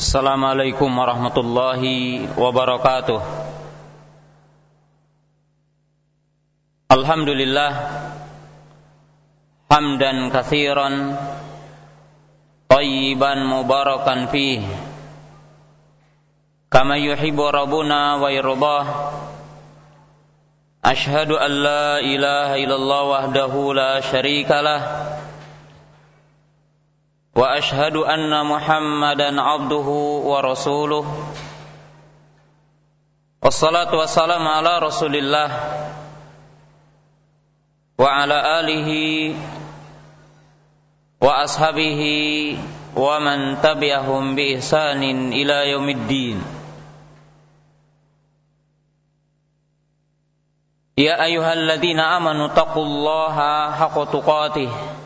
Assalamualaikum warahmatullahi wabarakatuh. Alhamdulillah Hamdan kathiran Tayyiban mubarakan fi, Kama yuhibu Rabbuna wa yirubah Ashhadu an la ilaha illallah wahdahu la sharika lah. وأشهد أن محمدا عبده ورسوله. والصلاة والسلام على رسول الله وعلى آله وأصحابه ومن تبعهم بإحسان إلى يوم الدين. يا أيها الذين آمنوا اتقوا الله حق تقاته.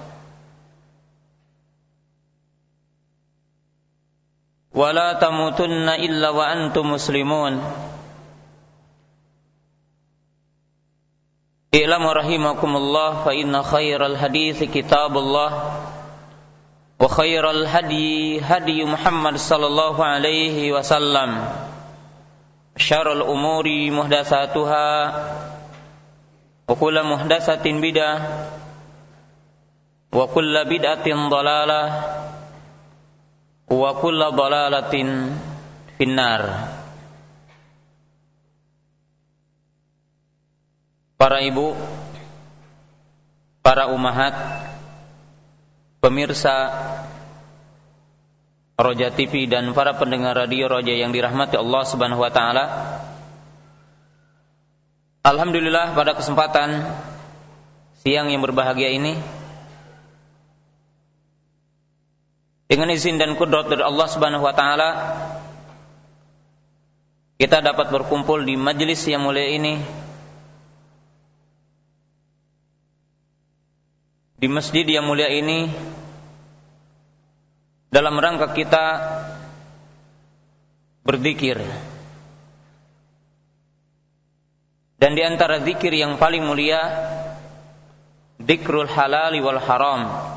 ولا تموتن إلا وأنتم مسلمون اعلموا رحمكم الله فإن خير الحديث كتاب الله وخير الهدي هدي محمد صلى الله عليه وسلم شر الأمور محدثاتها وكل محدثة بدعة وكل بدعة ضلالة wa kulla dalalatin finnar Para ibu Para umahat Pemirsa Roja TV dan para pendengar radio Roja yang dirahmati Allah Subhanahu wa taala. Alhamdulillah pada kesempatan siang yang berbahagia ini Dengan izin dan kudrat dari Allah Subhanahu wa taala kita dapat berkumpul di majelis yang mulia ini di masjid yang mulia ini dalam rangka kita berzikir. Dan di antara zikir yang paling mulia zikrul halali wal haram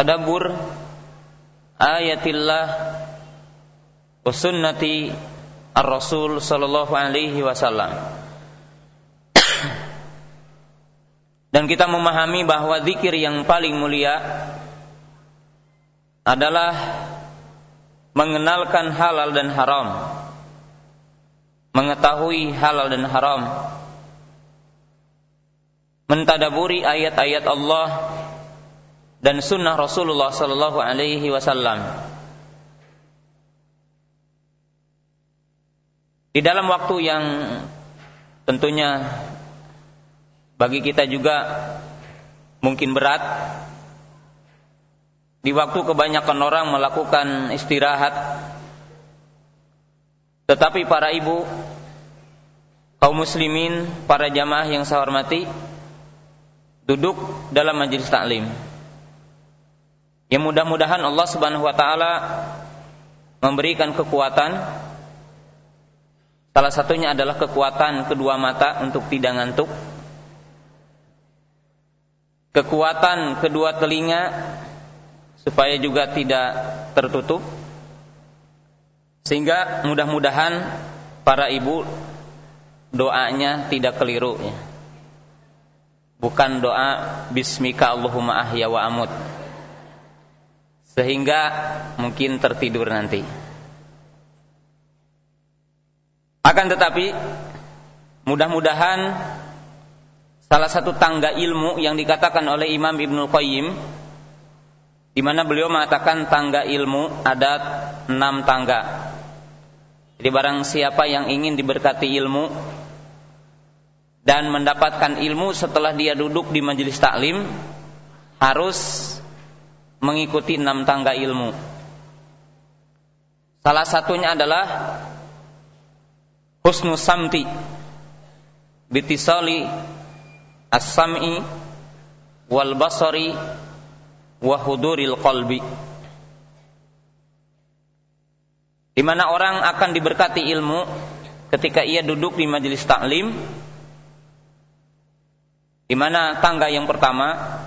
tadabbur ayatillah wa sunnati ar-rasul sallallahu alaihi wasallam. Dan kita memahami bahwa zikir yang paling mulia adalah mengenalkan halal dan haram mengetahui halal dan haram mentadaburi ayat-ayat Allah dan sunnah Rasulullah Sallallahu Alaihi Wasallam. Di dalam waktu yang tentunya bagi kita juga mungkin berat, di waktu kebanyakan orang melakukan istirahat, tetapi para ibu, kaum muslimin, para jamaah yang saya hormati, duduk dalam majelis taklim. Ya mudah-mudahan Allah Subhanahu wa taala memberikan kekuatan salah satunya adalah kekuatan kedua mata untuk tidak ngantuk. Kekuatan kedua telinga supaya juga tidak tertutup. Sehingga mudah-mudahan para ibu doanya tidak keliru ya. Bukan doa bismika Allahumma ahya wa amut sehingga mungkin tertidur nanti. Akan tetapi mudah-mudahan salah satu tangga ilmu yang dikatakan oleh Imam Ibnu Qayyim di mana beliau mengatakan tangga ilmu ada enam tangga. Jadi barang siapa yang ingin diberkati ilmu dan mendapatkan ilmu setelah dia duduk di majelis taklim harus mengikuti enam tangga ilmu. Salah satunya adalah husnu samti bitisali as-sam'i wal basari wa huduril qalbi. Di mana orang akan diberkati ilmu ketika ia duduk di majelis taklim di mana tangga yang pertama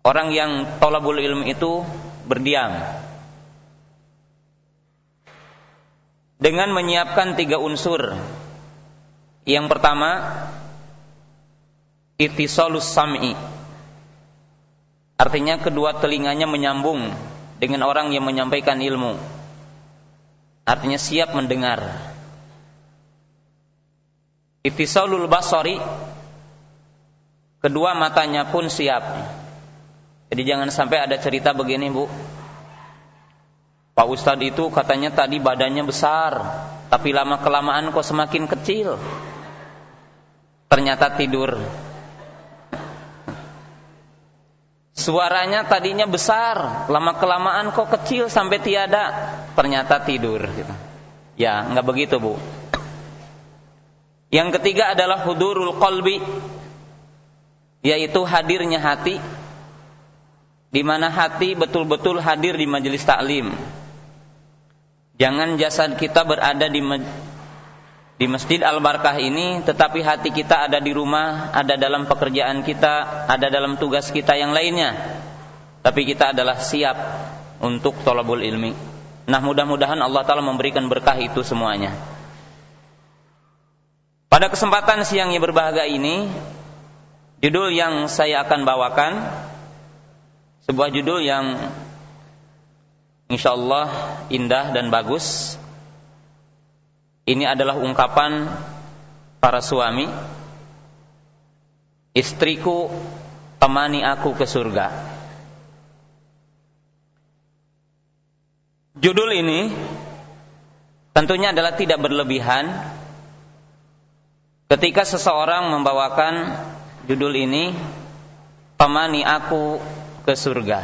Orang yang tolabul ilmu itu berdiam. Dengan menyiapkan tiga unsur. Yang pertama, itisolus sam'i. Artinya kedua telinganya menyambung dengan orang yang menyampaikan ilmu. Artinya siap mendengar. Itisolul basari. Kedua matanya pun siap. Jadi jangan sampai ada cerita begini, Bu. Pak Ustadz itu katanya tadi badannya besar, tapi lama kelamaan kok semakin kecil. Ternyata tidur. Suaranya tadinya besar, lama kelamaan kok kecil sampai tiada. Ternyata tidur. Gitu. Ya, nggak begitu bu. Yang ketiga adalah hudurul qalbi, yaitu hadirnya hati, di mana hati betul-betul hadir di majelis taklim. Jangan jasad kita berada di di Masjid Al-Barkah ini tetapi hati kita ada di rumah, ada dalam pekerjaan kita, ada dalam tugas kita yang lainnya. Tapi kita adalah siap untuk tolabul ilmi. Nah, mudah-mudahan Allah taala memberikan berkah itu semuanya. Pada kesempatan siang yang berbahagia ini, judul yang saya akan bawakan sebuah judul yang Insya Allah indah dan bagus. Ini adalah ungkapan para suami. Istriku temani aku ke surga. Judul ini tentunya adalah tidak berlebihan ketika seseorang membawakan judul ini temani aku ke surga.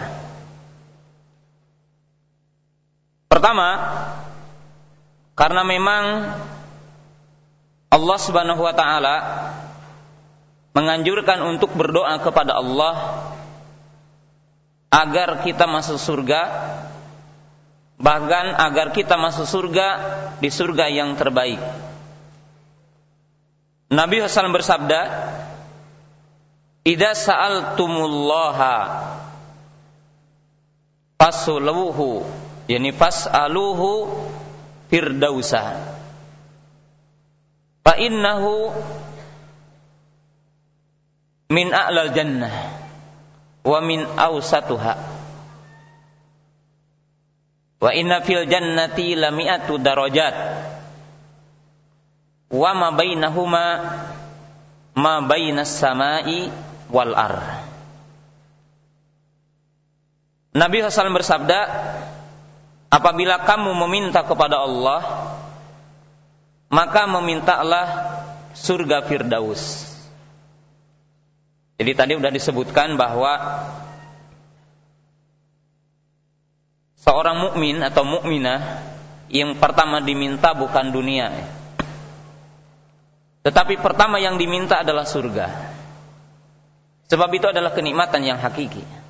Pertama, karena memang Allah Subhanahu wa taala menganjurkan untuk berdoa kepada Allah agar kita masuk surga bahkan agar kita masuk surga di surga yang terbaik. Nabi Hasan bersabda, "Idza sa'altumullaha fasuluhu yani fas'aluhu firdausa fa innahu min a'lal jannah wa min awsatuha. Wa inna fil jannati lami'atu darajat. Wa ma bainahuma ma bainas samai wal ar Nabi Hasan bersabda Apabila kamu meminta kepada Allah, maka memintalah surga Firdaus. Jadi tadi sudah disebutkan bahwa seorang mukmin atau mukminah yang pertama diminta bukan dunia. Tetapi pertama yang diminta adalah surga. Sebab itu adalah kenikmatan yang hakiki.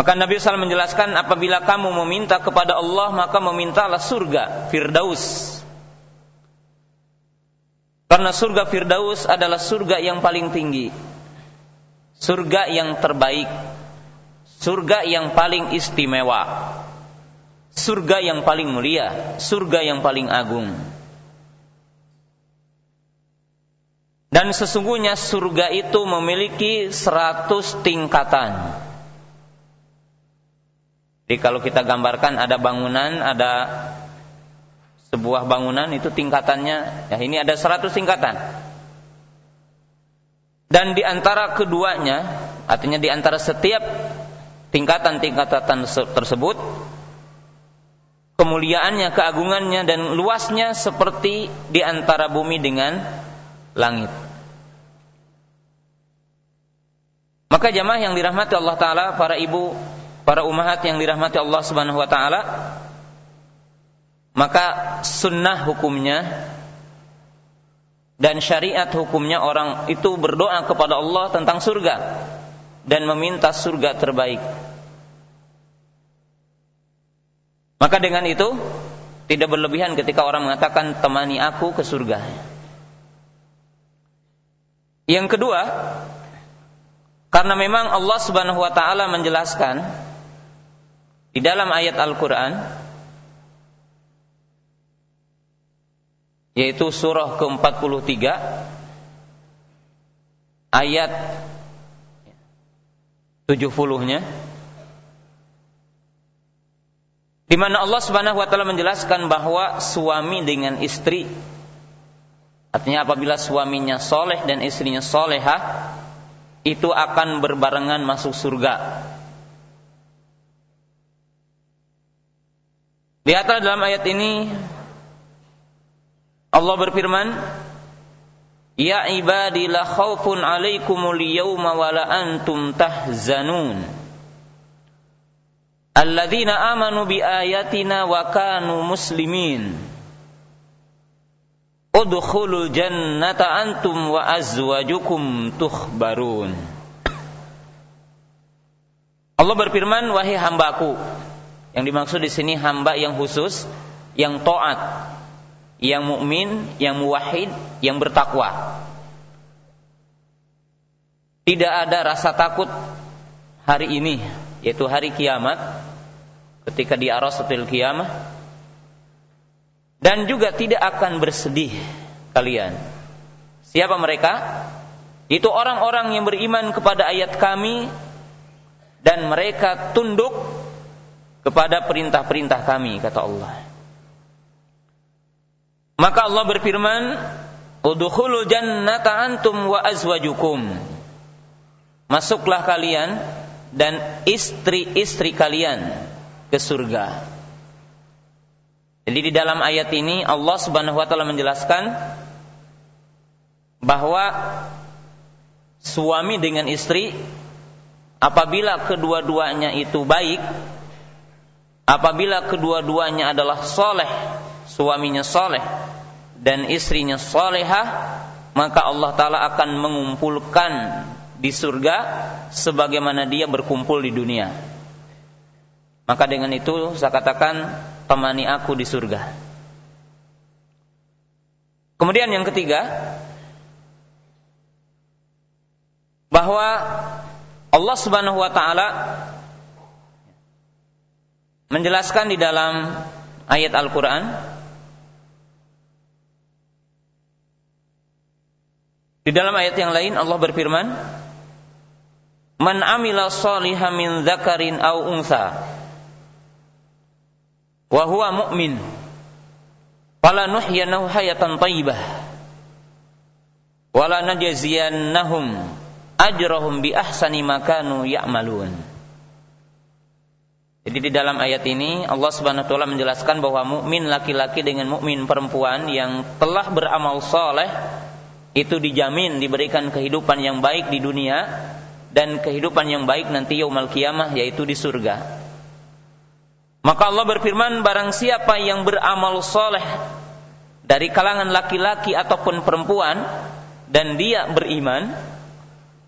Maka Nabi SAW menjelaskan apabila kamu meminta kepada Allah maka memintalah surga Firdaus. Karena surga Firdaus adalah surga yang paling tinggi. Surga yang terbaik. Surga yang paling istimewa. Surga yang paling mulia, surga yang paling agung. Dan sesungguhnya surga itu memiliki seratus tingkatan. Jadi kalau kita gambarkan ada bangunan, ada sebuah bangunan itu tingkatannya, ya ini ada 100 tingkatan. Dan di antara keduanya, artinya di antara setiap tingkatan-tingkatan tersebut, kemuliaannya, keagungannya dan luasnya seperti di antara bumi dengan langit. Maka jamaah yang dirahmati Allah taala, para ibu para umahat yang dirahmati Allah Subhanahu wa taala maka sunnah hukumnya dan syariat hukumnya orang itu berdoa kepada Allah tentang surga dan meminta surga terbaik. Maka dengan itu tidak berlebihan ketika orang mengatakan temani aku ke surga. Yang kedua, karena memang Allah Subhanahu wa taala menjelaskan di dalam ayat Al-Qur'an yaitu surah ke-43 ayat 70-nya di mana Allah Subhanahu wa taala menjelaskan bahwa suami dengan istri artinya apabila suaminya soleh dan istrinya solehah itu akan berbarengan masuk surga. Di atas dalam ayat ini Allah berfirman, Ya ibadi la khaufun alaikumul yawma wa la antum tahzanun. Alladzina amanu bi ayatina wa kanu muslimin. Udkhulul jannata antum wa azwajukum tukhbarun. Allah berfirman wahai hambaku yang dimaksud di sini hamba yang khusus yang taat yang mukmin yang muwahhid yang bertakwa tidak ada rasa takut hari ini yaitu hari kiamat ketika di arasatil kiamah dan juga tidak akan bersedih kalian. Siapa mereka? Itu orang-orang yang beriman kepada ayat kami dan mereka tunduk kepada perintah-perintah kami kata Allah. Maka Allah berfirman, "Udkhulul jannata antum wa azwajukum." Masuklah kalian dan istri-istri kalian ke surga. Jadi di dalam ayat ini Allah Subhanahu wa taala menjelaskan bahwa suami dengan istri apabila kedua-duanya itu baik, apabila kedua-duanya adalah soleh, suaminya soleh dan istrinya solehah, maka Allah Ta'ala akan mengumpulkan di surga sebagaimana dia berkumpul di dunia. Maka dengan itu saya katakan temani aku di surga. Kemudian yang ketiga bahwa Allah Subhanahu wa taala menjelaskan di dalam ayat Al-Qur'an. Di dalam ayat yang lain Allah berfirman, Man amila saliha min dzakarin aw unsa wa huwa mu'min fala nuhyanahu hayatan thayyibah wala najziyannahum ajrahum bi ahsani ma kanu ya'malun jadi di dalam ayat ini Allah Subhanahu wa taala menjelaskan bahwa mukmin laki-laki dengan mukmin perempuan yang telah beramal soleh itu dijamin diberikan kehidupan yang baik di dunia dan kehidupan yang baik nanti yaumal kiamah yaitu di surga. Maka Allah berfirman barang siapa yang beramal soleh dari kalangan laki-laki ataupun perempuan dan dia beriman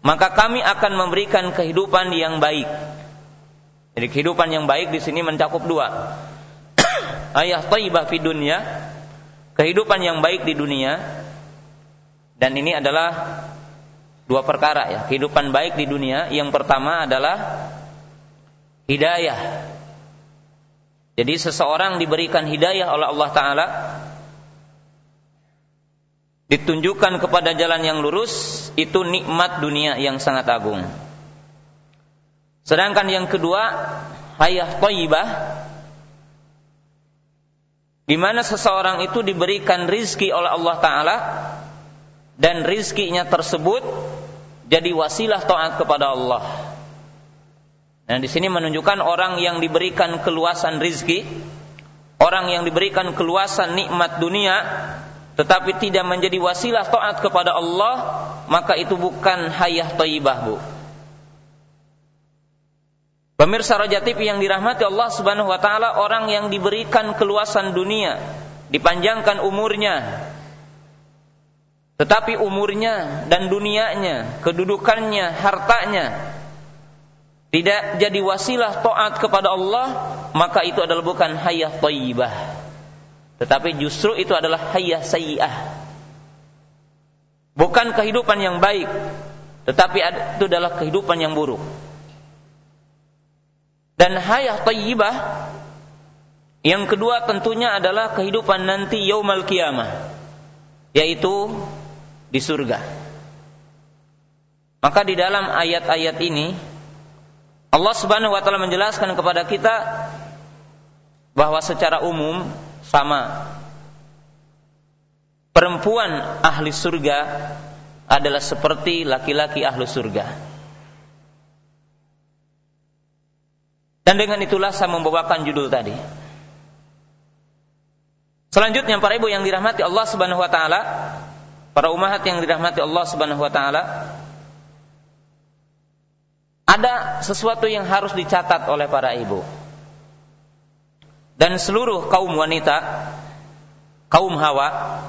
maka kami akan memberikan kehidupan yang baik. Jadi kehidupan yang baik di sini mencakup dua. Ayah thayyibah fi dunia, kehidupan yang baik di dunia dan ini adalah dua perkara ya. Kehidupan baik di dunia yang pertama adalah hidayah. Jadi seseorang diberikan hidayah oleh Allah taala ditunjukkan kepada jalan yang lurus itu nikmat dunia yang sangat agung. Sedangkan yang kedua hayah thayyibah di mana seseorang itu diberikan rizki oleh Allah taala dan rizkinya tersebut jadi wasilah taat kepada Allah. Nah, di sini menunjukkan orang yang diberikan keluasan rizki, orang yang diberikan keluasan nikmat dunia, tetapi tidak menjadi wasilah taat kepada Allah, maka itu bukan hayah thayyibah, Bu. Pemirsa Raja TV yang dirahmati Allah Subhanahu wa taala, orang yang diberikan keluasan dunia, dipanjangkan umurnya, tetapi umurnya dan dunianya, kedudukannya, hartanya tidak jadi wasilah taat kepada Allah, maka itu adalah bukan hayah thayyibah. Tetapi justru itu adalah hayah sayyi'ah. Bukan kehidupan yang baik, tetapi itu adalah kehidupan yang buruk. Dan hayah tayyibah yang kedua tentunya adalah kehidupan nanti yaumal kiamah yaitu di surga. Maka di dalam ayat-ayat ini Allah Subhanahu wa taala menjelaskan kepada kita bahwa secara umum sama perempuan ahli surga adalah seperti laki-laki ahli surga. Dan dengan itulah saya membawakan judul tadi. Selanjutnya para ibu yang dirahmati Allah Subhanahu wa taala, para umahat yang dirahmati Allah Subhanahu wa taala, ada sesuatu yang harus dicatat oleh para ibu. Dan seluruh kaum wanita, kaum Hawa,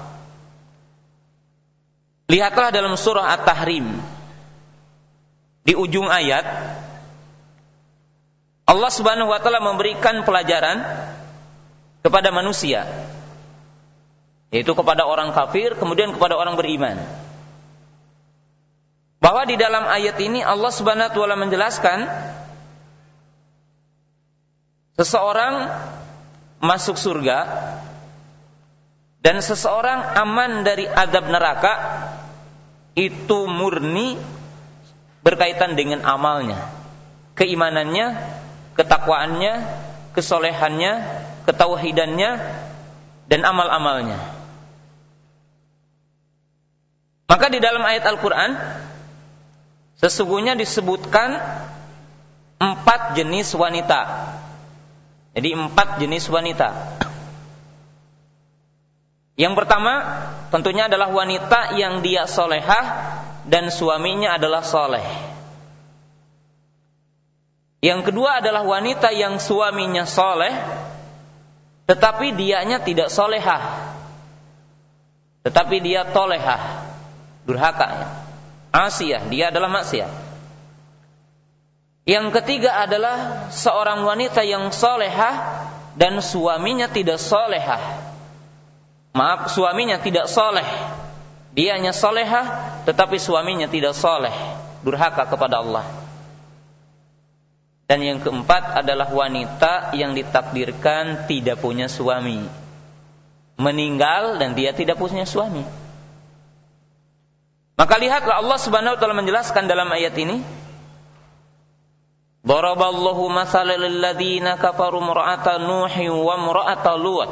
lihatlah dalam surah At-Tahrim di ujung ayat Allah Subhanahu wa taala memberikan pelajaran kepada manusia yaitu kepada orang kafir kemudian kepada orang beriman. Bahwa di dalam ayat ini Allah Subhanahu wa taala menjelaskan seseorang masuk surga dan seseorang aman dari adab neraka itu murni berkaitan dengan amalnya, keimanannya, ketakwaannya, kesolehannya, ketauhidannya, dan amal-amalnya. Maka di dalam ayat Al-Quran sesungguhnya disebutkan empat jenis wanita. Jadi empat jenis wanita. Yang pertama tentunya adalah wanita yang dia solehah dan suaminya adalah soleh. Yang kedua adalah wanita yang suaminya soleh tetapi dianya tidak solehah. Tetapi dia tolehah durhaka ya. Asiyah, dia adalah maksiat. Yang ketiga adalah seorang wanita yang solehah dan suaminya tidak solehah. Maaf, suaminya tidak soleh. Dia hanya solehah, tetapi suaminya tidak soleh. Durhaka kepada Allah. Dan yang keempat adalah wanita yang ditakdirkan tidak punya suami. Meninggal dan dia tidak punya suami. Maka lihatlah Allah Subhanahu wa taala menjelaskan dalam ayat ini Daraballahu mathalan lil ladzina kafaru imra'ata Nuhi wa imra'ata Lut.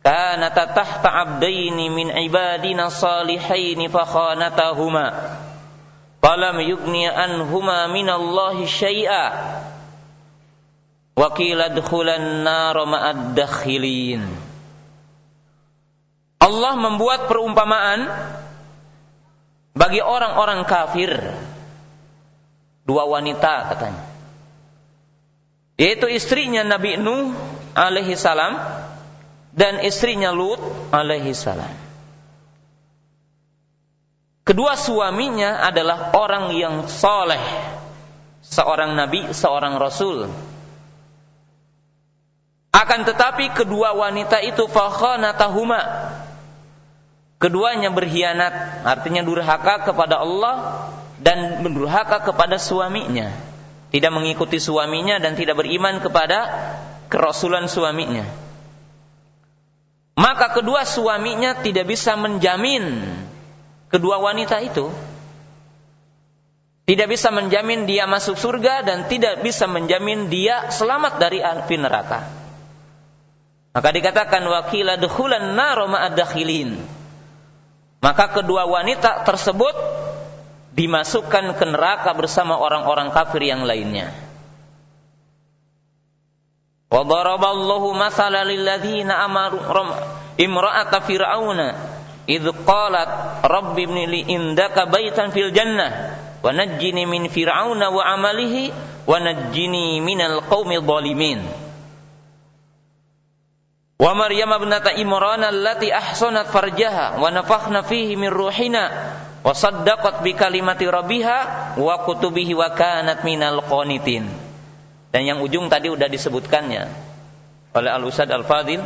Kanata tahta 'abdaini min ibadina salihain fa khanatahuma falam yughni anhuma min Allah syai'a. Wa qila dkhulan nar ma'ad Allah membuat perumpamaan bagi orang-orang kafir. Dua wanita katanya. Yaitu istrinya Nabi Nuh alaihi salam dan istrinya Lut alaihi salam kedua suaminya adalah orang yang soleh seorang nabi seorang rasul akan tetapi kedua wanita itu fakhanatahuma Keduanya berkhianat, artinya durhaka kepada Allah dan durhaka kepada suaminya. Tidak mengikuti suaminya dan tidak beriman kepada kerasulan suaminya. Maka kedua suaminya tidak bisa menjamin kedua wanita itu tidak bisa menjamin dia masuk surga dan tidak bisa menjamin dia selamat dari api neraka. Maka dikatakan wakila dukhulan naro ma'adakhilin maka kedua wanita tersebut dimasukkan ke neraka bersama orang-orang kafir yang lainnya. Wa daraballahu amaru imra'ata fir'auna idh qalat rabbi ibn li indaka baitan fil jannah wa najjini min fir'auna wa amalihi wa najjini minal qaumil zalimin. Wa Maryam ibnata Imran allati ahsanat farjaha wa nafakhna fihi min ruhina wa saddaqat bi kalimati rabbiha wa kutubihi wa kanat minal qanitin. Dan yang ujung tadi sudah disebutkannya oleh Al-Ustaz Al-Fadil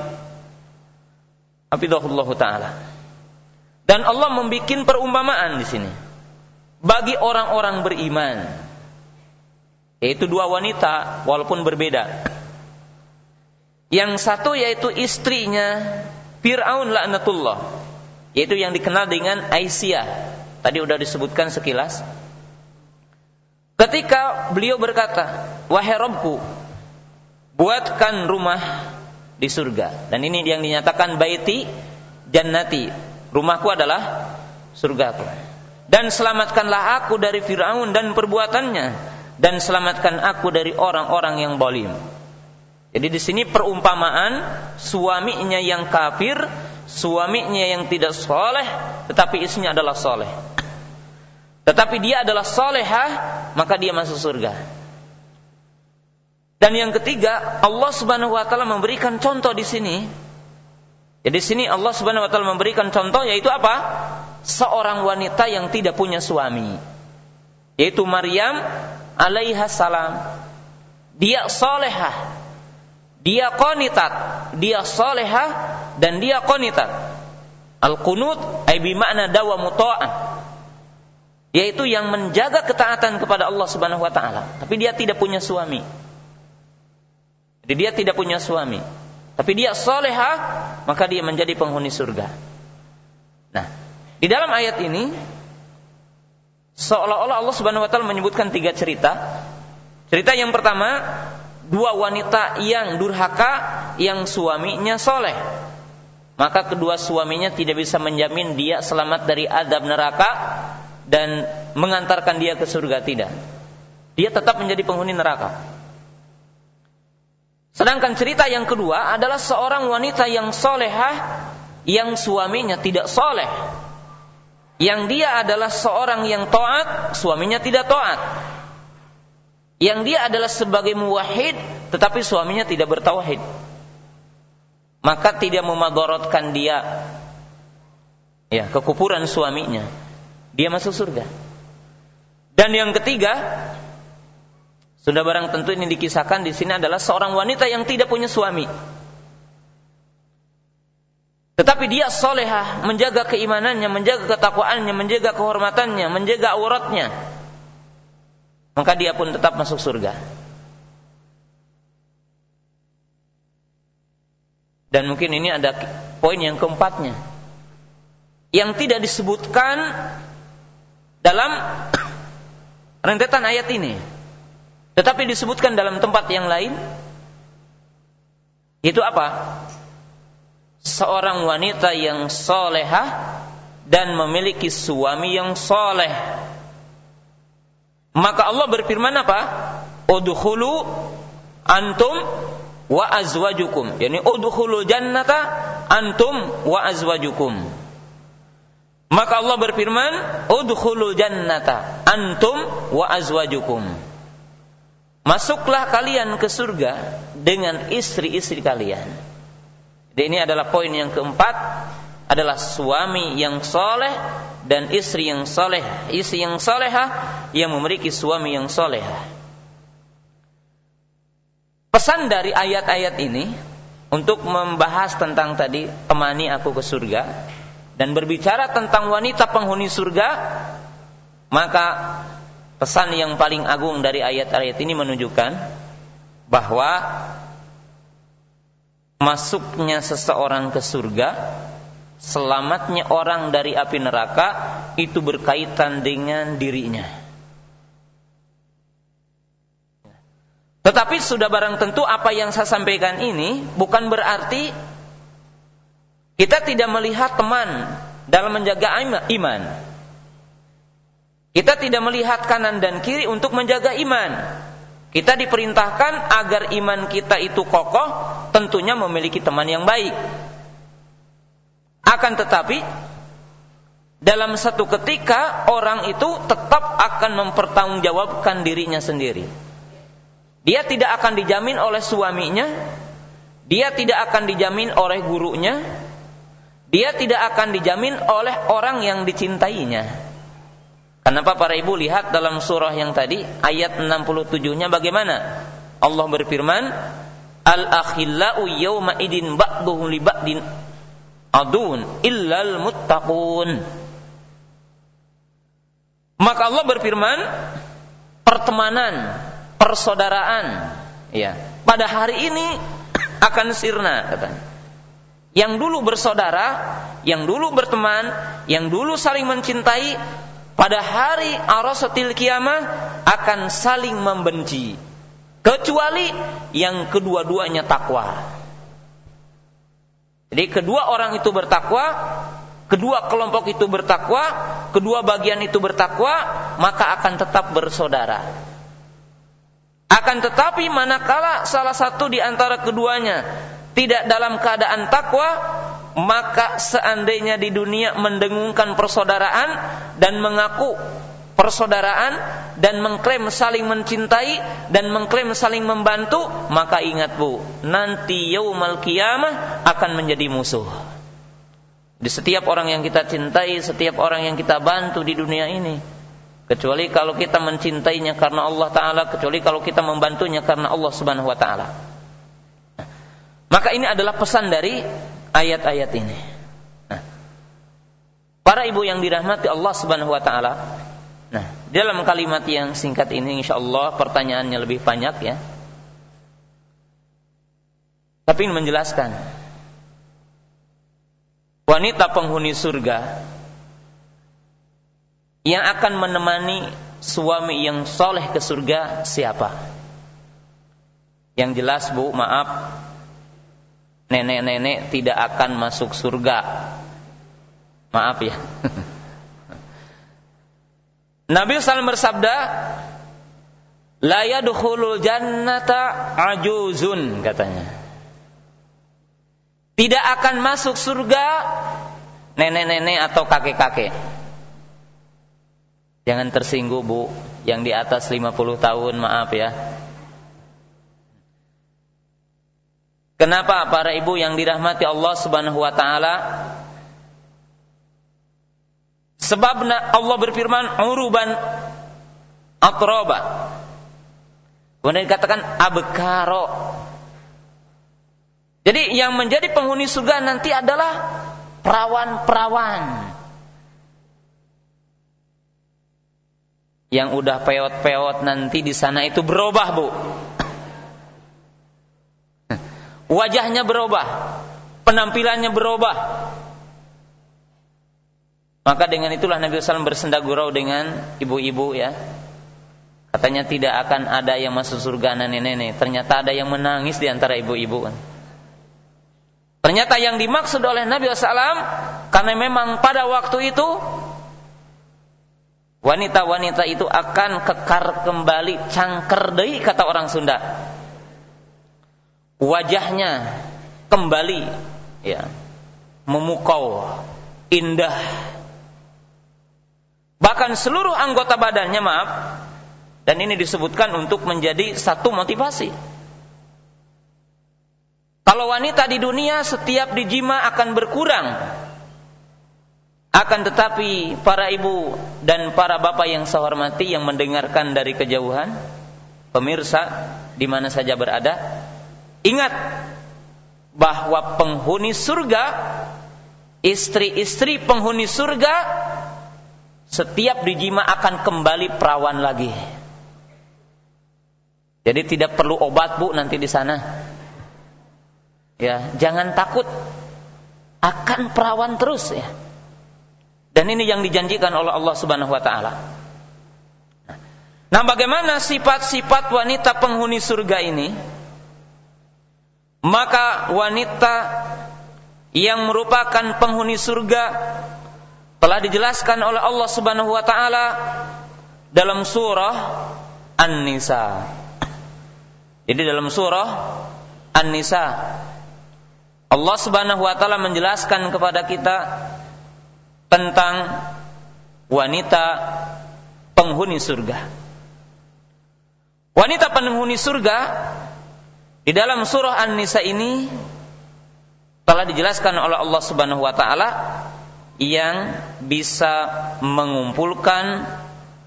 Hafizahullah taala. Dan Allah membuat perumpamaan di sini bagi orang-orang beriman. Yaitu dua wanita walaupun berbeda. Yang satu yaitu istrinya Fir'aun laknatullah. Yaitu yang dikenal dengan Aisyah. Tadi sudah disebutkan sekilas. Ketika beliau berkata, Wahai Robku, buatkan rumah di surga. Dan ini yang dinyatakan baiti jannati. Rumahku adalah surgaku. Dan selamatkanlah aku dari Fir'aun dan perbuatannya. Dan selamatkan aku dari orang-orang yang bolim. Jadi di sini perumpamaan suaminya yang kafir, suaminya yang tidak soleh, tetapi istrinya adalah soleh. Tetapi dia adalah solehah, maka dia masuk surga. Dan yang ketiga, Allah Subhanahu wa taala memberikan contoh di sini. Jadi di sini Allah Subhanahu wa taala memberikan contoh yaitu apa? Seorang wanita yang tidak punya suami. Yaitu Maryam alaiha salam. Dia solehah. Dia qanitat. Dia solehah dan dia qanitat. Al-qunut ay bimakna dawamu ta'ah. Yaitu yang menjaga ketaatan kepada Allah Subhanahu wa taala, tapi dia tidak punya suami. Jadi dia tidak punya suami. Tapi dia soleha, maka dia menjadi penghuni surga. Nah, di dalam ayat ini, seolah-olah Allah subhanahu wa ta'ala menyebutkan tiga cerita. Cerita yang pertama, dua wanita yang durhaka, yang suaminya soleh. Maka kedua suaminya tidak bisa menjamin dia selamat dari adab neraka dan mengantarkan dia ke surga tidak. Dia tetap menjadi penghuni neraka. Sedangkan cerita yang kedua adalah seorang wanita yang solehah yang suaminya tidak soleh. Yang dia adalah seorang yang toat, suaminya tidak toat. Yang dia adalah sebagai muwahid, tetapi suaminya tidak bertauhid. Maka tidak memadorotkan dia ya kekufuran suaminya. Dia masuk surga. Dan yang ketiga, sudah barang tentu ini dikisahkan di sini adalah seorang wanita yang tidak punya suami. Tetapi dia solehah, menjaga keimanannya, menjaga ketakwaannya, menjaga kehormatannya, menjaga auratnya. Maka dia pun tetap masuk surga. Dan mungkin ini ada poin yang keempatnya. Yang tidak disebutkan dalam rentetan ayat ini. Tetapi disebutkan dalam tempat yang lain itu apa? Seorang wanita yang solehah dan memiliki suami yang soleh. Maka Allah berfirman apa? Udhulu antum wa azwajukum. Yani udhulu jannata antum wa azwajukum. Maka Allah berfirman, udhulu jannata antum wa azwajukum. Masuklah kalian ke surga dengan istri-istri kalian. Jadi ini adalah poin yang keempat adalah suami yang soleh dan istri yang soleh, istri yang soleha yang memiliki suami yang soleha. Pesan dari ayat-ayat ini untuk membahas tentang tadi temani aku ke surga dan berbicara tentang wanita penghuni surga, maka pesan yang paling agung dari ayat-ayat ini menunjukkan bahwa masuknya seseorang ke surga, selamatnya orang dari api neraka itu berkaitan dengan dirinya. Tetapi sudah barang tentu apa yang saya sampaikan ini bukan berarti kita tidak melihat teman dalam menjaga iman. Kita tidak melihat kanan dan kiri untuk menjaga iman. Kita diperintahkan agar iman kita itu kokoh, tentunya memiliki teman yang baik. Akan tetapi, dalam satu ketika orang itu tetap akan mempertanggungjawabkan dirinya sendiri. Dia tidak akan dijamin oleh suaminya, dia tidak akan dijamin oleh gurunya, dia tidak akan dijamin oleh orang yang dicintainya. Kenapa para ibu lihat dalam surah yang tadi ayat 67-nya bagaimana? Allah berfirman, Al-akhillau yawma idin ba'duhum li ba'din adun illal muttaqun. Maka Allah berfirman, pertemanan persaudaraan ya pada hari ini akan sirna katanya yang dulu bersaudara yang dulu berteman yang dulu saling mencintai pada hari arasatil kiamah akan saling membenci kecuali yang kedua-duanya takwa jadi kedua orang itu bertakwa kedua kelompok itu bertakwa, kedua bagian itu bertakwa, maka akan tetap bersaudara. Akan tetapi manakala salah satu di antara keduanya tidak dalam keadaan takwa, maka seandainya di dunia mendengungkan persaudaraan dan mengaku persaudaraan dan mengklaim saling mencintai dan mengklaim saling membantu, maka ingat Bu, nanti yaumal kiamah akan menjadi musuh. Di setiap orang yang kita cintai, setiap orang yang kita bantu di dunia ini. Kecuali kalau kita mencintainya karena Allah Ta'ala, kecuali kalau kita membantunya karena Allah Subhanahu Wa Ta'ala. Maka ini adalah pesan dari ayat-ayat ini. Nah, para ibu yang dirahmati Allah Subhanahu Wa Ta'ala, nah dalam kalimat yang singkat ini, insya Allah pertanyaannya lebih banyak ya. Tapi ini menjelaskan wanita penghuni surga yang akan menemani suami yang soleh ke surga siapa? Yang jelas bu, maaf, nenek-nenek tidak akan masuk surga. Maaf ya. Nabi SAW bersabda, La yadkhulul jannata ajuzun katanya tidak akan masuk surga nenek-nenek atau kakek-kakek. Jangan tersinggung bu, yang di atas 50 tahun maaf ya. Kenapa para ibu yang dirahmati Allah Subhanahu wa taala? Sebab Allah berfirman uruban atroba. Kemudian dikatakan abkaro jadi yang menjadi penghuni surga nanti adalah perawan-perawan. Yang udah peot-peot nanti di sana itu berubah, Bu. Wajahnya berubah, penampilannya berubah. Maka dengan itulah Nabi SAW bersenda gurau dengan ibu-ibu ya. Katanya tidak akan ada yang masuk surga nenek-nenek. Ternyata ada yang menangis di antara ibu-ibu. Ternyata yang dimaksud oleh Nabi SAW karena memang pada waktu itu wanita-wanita itu akan kekar kembali cangker dei kata orang Sunda. Wajahnya kembali ya memukau, indah. Bahkan seluruh anggota badannya maaf dan ini disebutkan untuk menjadi satu motivasi kalau wanita di dunia setiap dijima akan berkurang. Akan tetapi para ibu dan para bapak yang saya hormati yang mendengarkan dari kejauhan, pemirsa di mana saja berada, ingat bahwa penghuni surga, istri-istri penghuni surga setiap dijima akan kembali perawan lagi. Jadi tidak perlu obat Bu nanti di sana. Ya, jangan takut akan perawan terus ya. Dan ini yang dijanjikan oleh Allah Subhanahu wa taala. Nah, bagaimana sifat-sifat wanita penghuni surga ini? Maka wanita yang merupakan penghuni surga telah dijelaskan oleh Allah Subhanahu wa taala dalam surah An-Nisa. Jadi dalam surah An-Nisa Allah Subhanahu wa taala menjelaskan kepada kita tentang wanita penghuni surga. Wanita penghuni surga di dalam surah An-Nisa ini telah dijelaskan oleh Allah Subhanahu wa taala yang bisa mengumpulkan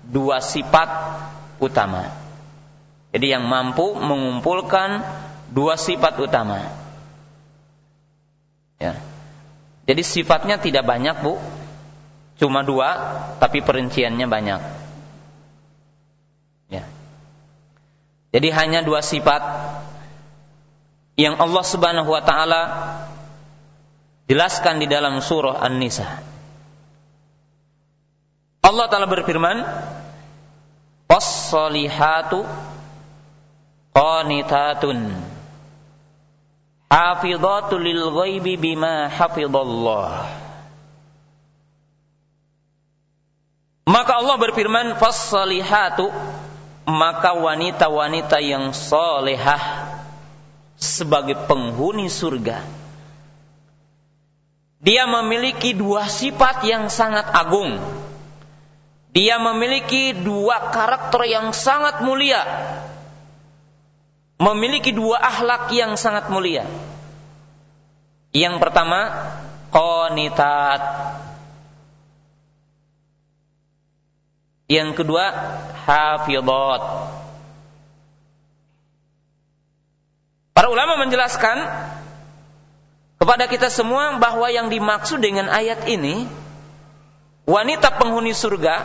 dua sifat utama. Jadi yang mampu mengumpulkan dua sifat utama. Ya. Jadi sifatnya tidak banyak bu, cuma dua, tapi perinciannya banyak. Ya. Jadi hanya dua sifat yang Allah Subhanahu wa taala jelaskan di dalam surah An-Nisa. Allah taala berfirman, "Was-solihatu qanitatun hafizatu lil ghaibi bima hafizallah." Maka Allah berfirman, "Fas-solihatu" maka wanita-wanita yang solehah sebagai penghuni surga. Dia memiliki dua sifat yang sangat agung. Dia memiliki dua karakter yang sangat mulia. Memiliki dua akhlak yang sangat mulia. Yang pertama, qanitat. Yang kedua, hafidhat. Para ulama menjelaskan kepada kita semua bahwa yang dimaksud dengan ayat ini wanita penghuni surga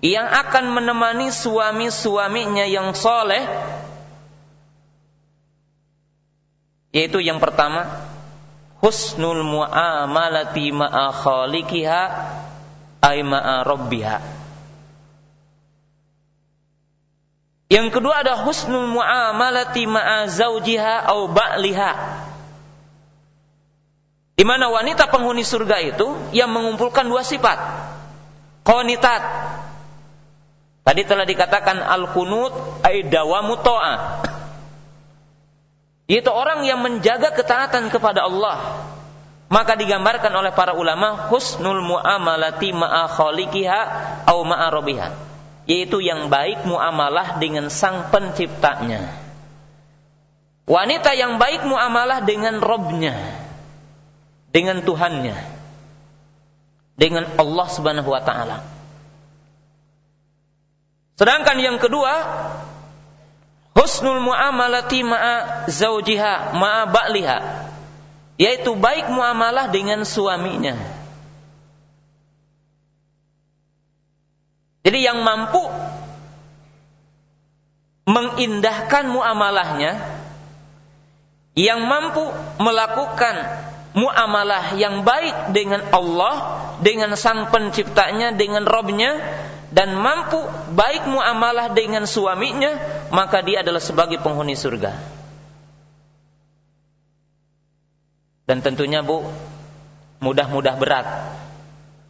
yang akan menemani suami-suaminya yang soleh yaitu yang pertama husnul muamalati ma'a khaliqiha ay ma'a rabbiha Yang kedua ada husnul muamalati ma'a zaujiha au ba'liha. Di mana wanita penghuni surga itu yang mengumpulkan dua sifat. Qanitat. Tadi telah dikatakan al-qunut ay dawamu ta'ah. Yaitu orang yang menjaga ketaatan kepada Allah. Maka digambarkan oleh para ulama husnul muamalati ma'a khaliqiha au ma'a rabbiha yaitu yang baik muamalah dengan sang penciptanya. Wanita yang baik muamalah dengan Robnya, dengan Tuhannya, dengan Allah Subhanahu wa Ta'ala. Sedangkan yang kedua, husnul muamalati ma'a zaujiha ma'a yaitu baik muamalah dengan suaminya. Jadi yang mampu mengindahkan muamalahnya, yang mampu melakukan muamalah yang baik dengan Allah, dengan sang penciptanya, dengan Robnya, dan mampu baik muamalah dengan suaminya, maka dia adalah sebagai penghuni surga. Dan tentunya bu, mudah-mudah berat.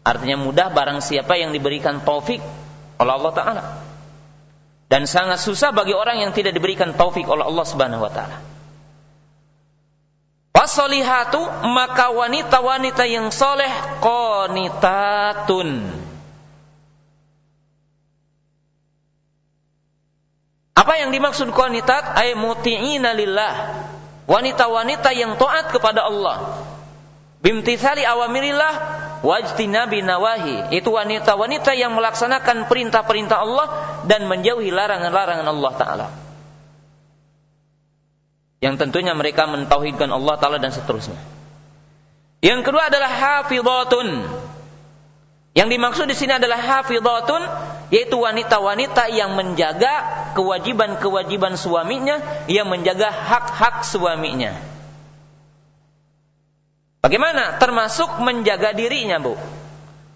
Artinya mudah barang siapa yang diberikan taufik oleh Allah Ta'ala. Dan sangat susah bagi orang yang tidak diberikan taufik oleh Allah Subhanahu wa taala. Wasolihatu maka wanita-wanita yang soleh qanitatun. Apa yang dimaksud qanitat? Ay muti'ina lillah. Wanita-wanita yang taat kepada Allah. Bimtithali awamirillah wajtinabi nawahi itu wanita-wanita yang melaksanakan perintah-perintah Allah dan menjauhi larangan-larangan Allah taala. Yang tentunya mereka mentauhidkan Allah taala dan seterusnya. Yang kedua adalah hafizatun. Yang dimaksud di sini adalah hafizatun yaitu wanita-wanita yang menjaga kewajiban-kewajiban suaminya, yang menjaga hak-hak suaminya. Bagaimana? Termasuk menjaga dirinya, Bu.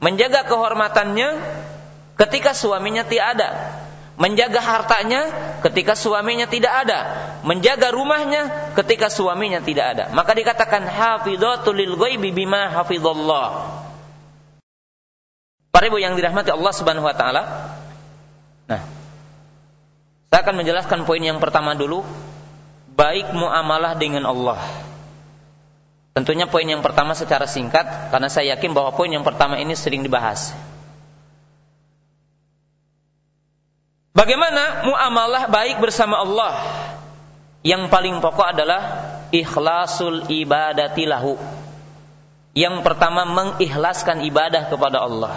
Menjaga kehormatannya ketika suaminya tidak ada. Menjaga hartanya ketika suaminya tidak ada. Menjaga rumahnya ketika suaminya tidak ada. Maka dikatakan hafidhatul lil ghaibi bima. Para ibu yang dirahmati Allah Subhanahu wa taala. Nah, saya akan menjelaskan poin yang pertama dulu, baik muamalah dengan Allah. Tentunya poin yang pertama secara singkat karena saya yakin bahwa poin yang pertama ini sering dibahas. Bagaimana muamalah baik bersama Allah? Yang paling pokok adalah ikhlasul ibadati lahu. Yang pertama mengikhlaskan ibadah kepada Allah.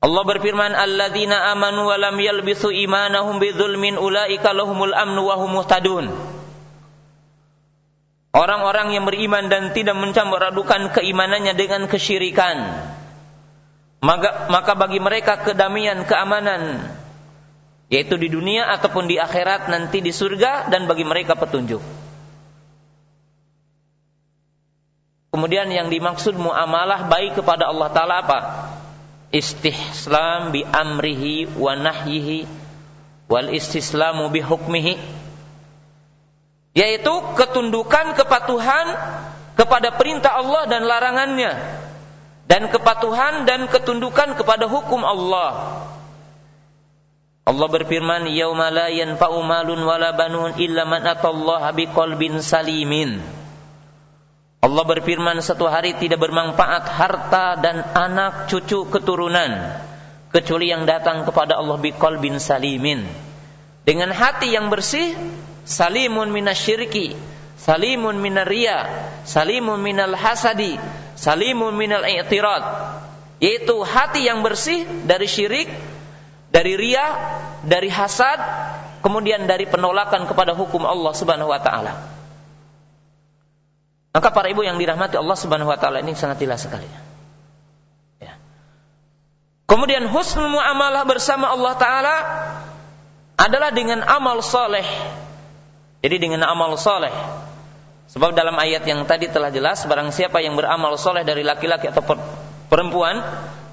Allah berfirman, "Alladzina amanu wa lam yalbisu imanahum bidzulmin ulaika lahumul amnu wa hum muhtadun." Orang-orang yang beriman dan tidak mencampur adukan keimanannya dengan kesyirikan. Maka, maka bagi mereka kedamaian, keamanan yaitu di dunia ataupun di akhirat nanti di surga dan bagi mereka petunjuk. Kemudian yang dimaksud muamalah baik kepada Allah taala apa? Istihslam bi amrihi wa nahyihi wal istislamu bi hukmihi yaitu ketundukan kepatuhan kepada perintah Allah dan larangannya dan kepatuhan dan ketundukan kepada hukum Allah Allah berfirman, "Yauma la yanfa'u malun wala banun illa man atallaha biqalbin salimin." Allah berfirman satu hari tidak bermanfaat harta dan anak cucu keturunan kecuali yang datang kepada Allah biqalbin salimin. Dengan hati yang bersih, salimun minasyirki, salimun minarriya, salimun minal hasadi, salimun minal i'tirad. Yaitu hati yang bersih dari syirik, dari ria, dari hasad, kemudian dari penolakan kepada hukum Allah Subhanahu wa taala. Maka para ibu yang dirahmati Allah Subhanahu wa taala ini sangat jelas sekali. Ya. Kemudian husnul muamalah bersama Allah taala adalah dengan amal soleh. Jadi dengan amal soleh. Sebab dalam ayat yang tadi telah jelas, barang siapa yang beramal soleh dari laki-laki atau perempuan,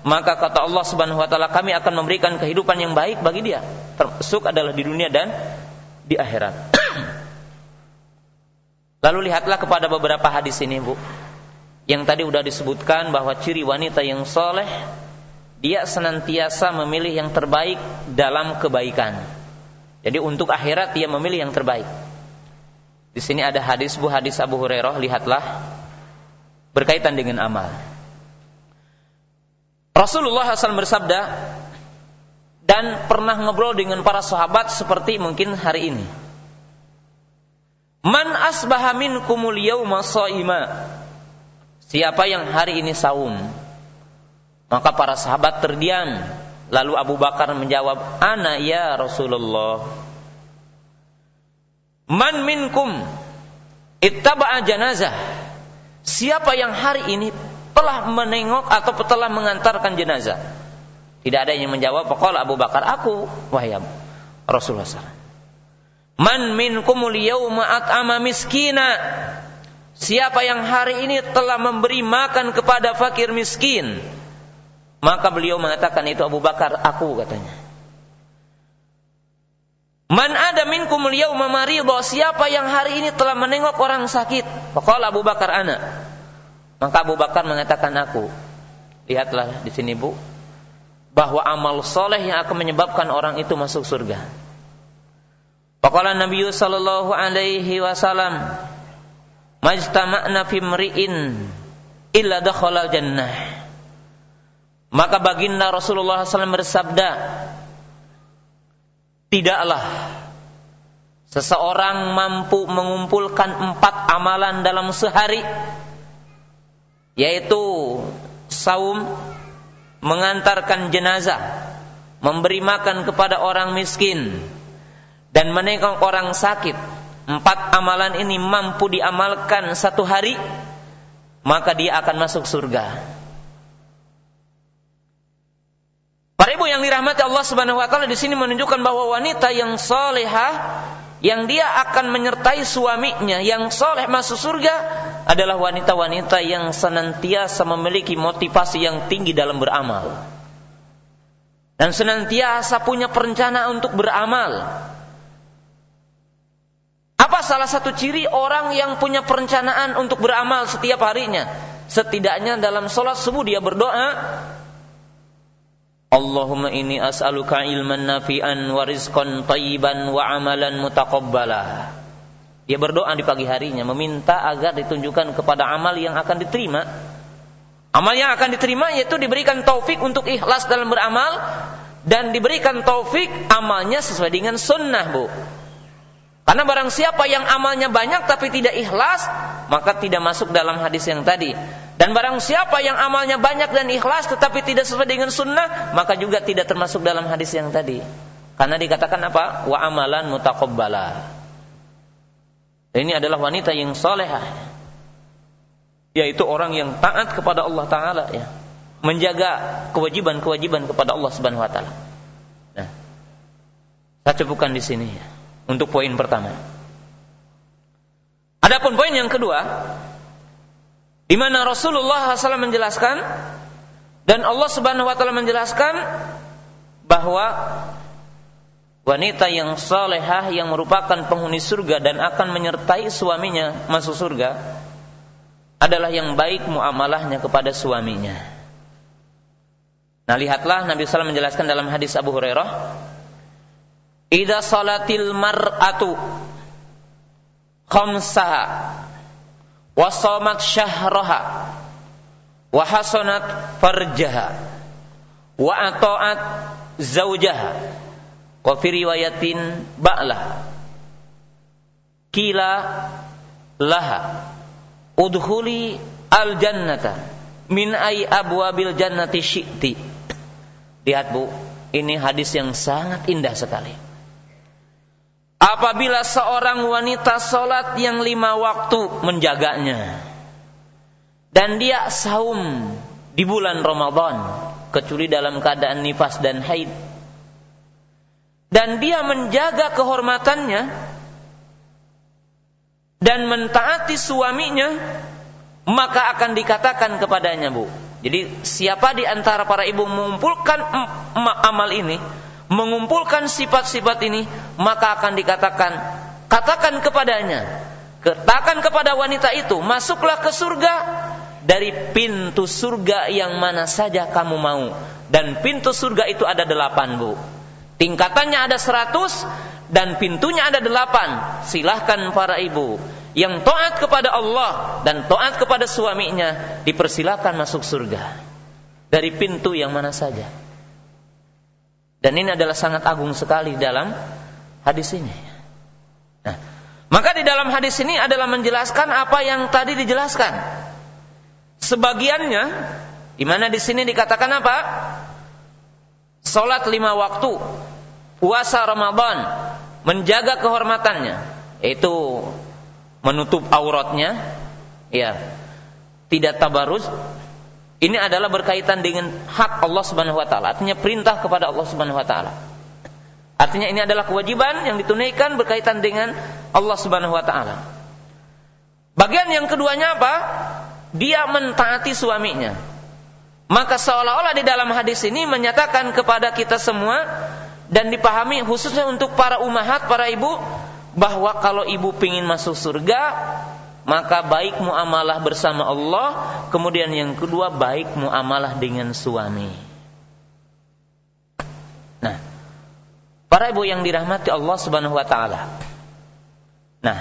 maka kata Allah Subhanahu wa taala kami akan memberikan kehidupan yang baik bagi dia. Termasuk adalah di dunia dan di akhirat. Lalu lihatlah kepada beberapa hadis ini Bu. Yang tadi sudah disebutkan bahwa ciri wanita yang soleh dia senantiasa memilih yang terbaik dalam kebaikan. Jadi untuk akhirat dia memilih yang terbaik di sini ada hadis Bu hadis Abu Hurairah lihatlah berkaitan dengan amal Rasulullah SAW bersabda dan pernah ngobrol dengan para sahabat seperti mungkin hari ini. Man asbaha minkumul yawma sha'ima. Siapa yang hari ini saum? Maka para sahabat terdiam. Lalu Abu Bakar menjawab, "Ana ya Rasulullah." Man minkum ittaba'a janazah. Siapa yang hari ini telah menengok atau telah mengantarkan jenazah? Tidak ada yang menjawab. Pokoknya Abu Bakar, aku wahai Rasulullah SAW. Man minkumul yawma at'ama miskina. Siapa yang hari ini telah memberi makan kepada fakir miskin? Maka beliau mengatakan itu Abu Bakar, aku katanya. Man ada minkum yawma maridha, siapa yang hari ini telah menengok orang sakit? Faqala Abu Bakar anak. Maka Abu Bakar mengatakan aku. Lihatlah di sini Bu, bahwa amal soleh yang akan menyebabkan orang itu masuk surga. Faqala Nabi sallallahu alaihi wasallam, "Majtama'na fi mri'in illa dakhala jannah." Maka baginda Rasulullah SAW bersabda, tidaklah seseorang mampu mengumpulkan empat amalan dalam sehari yaitu saum mengantarkan jenazah memberi makan kepada orang miskin dan menengok orang sakit. Empat amalan ini mampu diamalkan satu hari maka dia akan masuk surga ibu yang dirahmati Allah Subhanahu wa taala di sini menunjukkan bahwa wanita yang salehah yang dia akan menyertai suaminya yang soleh masuk surga adalah wanita-wanita yang senantiasa memiliki motivasi yang tinggi dalam beramal dan senantiasa punya perencanaan untuk beramal. Apa salah satu ciri orang yang punya perencanaan untuk beramal setiap harinya? Setidaknya dalam sholat subuh dia berdoa, Allahumma inni as'aluka ilman nafi'an wa rizqan tayyiban wa amalan mutaqabbala. Dia berdoa di pagi harinya meminta agar ditunjukkan kepada amal yang akan diterima. Amal yang akan diterima yaitu diberikan taufik untuk ikhlas dalam beramal dan diberikan taufik amalnya sesuai dengan sunnah, Bu. Karena barang siapa yang amalnya banyak tapi tidak ikhlas, maka tidak masuk dalam hadis yang tadi. Dan barang siapa yang amalnya banyak dan ikhlas tetapi tidak sesuai dengan sunnah, maka juga tidak termasuk dalam hadis yang tadi. Karena dikatakan apa? Wa amalan mutaqabbala. Ini adalah wanita yang solehah. Yaitu orang yang taat kepada Allah Ta'ala ya. Menjaga kewajiban-kewajiban kepada Allah Subhanahu Wa Ta'ala. Nah. Saya cukupkan di sini untuk poin pertama. Adapun poin yang kedua, di mana Rasulullah SAW menjelaskan dan Allah Subhanahu wa taala menjelaskan bahwa wanita yang salehah yang merupakan penghuni surga dan akan menyertai suaminya masuk surga adalah yang baik muamalahnya kepada suaminya. Nah, lihatlah Nabi SAW menjelaskan dalam hadis Abu Hurairah, "Idza salatil mar'atu khamsaha wa shamat syahraha wa hasanat farjaha. Wa ata'at zaujaha. Wa fi kila laha. Udkhuli al jannata min ay abwabil jannati syi'ti. Lihat Bu. Ini hadis yang sangat indah sekali apabila seorang wanita sholat yang lima waktu menjaganya dan dia saum di bulan Ramadan kecuali dalam keadaan nifas dan haid dan dia menjaga kehormatannya dan mentaati suaminya maka akan dikatakan kepadanya Bu jadi siapa di antara para ibu mengumpulkan amal ini mengumpulkan sifat-sifat ini maka akan dikatakan katakan kepadanya katakan kepada wanita itu masuklah ke surga dari pintu surga yang mana saja kamu mau. Dan pintu surga itu ada delapan bu. Tingkatannya ada seratus dan pintunya ada delapan. Silahkan para ibu yang taat kepada Allah dan taat kepada suaminya dipersilahkan masuk surga dari pintu yang mana saja. Dan ini adalah sangat agung sekali dalam hadis ini. Nah, maka di dalam hadis ini adalah menjelaskan apa yang tadi dijelaskan sebagiannya di mana di sini dikatakan apa? Salat lima waktu, puasa Ramadan, menjaga kehormatannya, itu menutup auratnya, ya, tidak tabarus. Ini adalah berkaitan dengan hak Allah Subhanahu wa taala, artinya perintah kepada Allah Subhanahu wa taala. Artinya ini adalah kewajiban yang ditunaikan berkaitan dengan Allah Subhanahu wa taala. Bagian yang keduanya apa? dia mentaati suaminya. Maka seolah-olah di dalam hadis ini menyatakan kepada kita semua dan dipahami khususnya untuk para umahat, para ibu bahwa kalau ibu ingin masuk surga maka baik muamalah bersama Allah, kemudian yang kedua baik muamalah dengan suami. Nah, para ibu yang dirahmati Allah Subhanahu wa taala. Nah,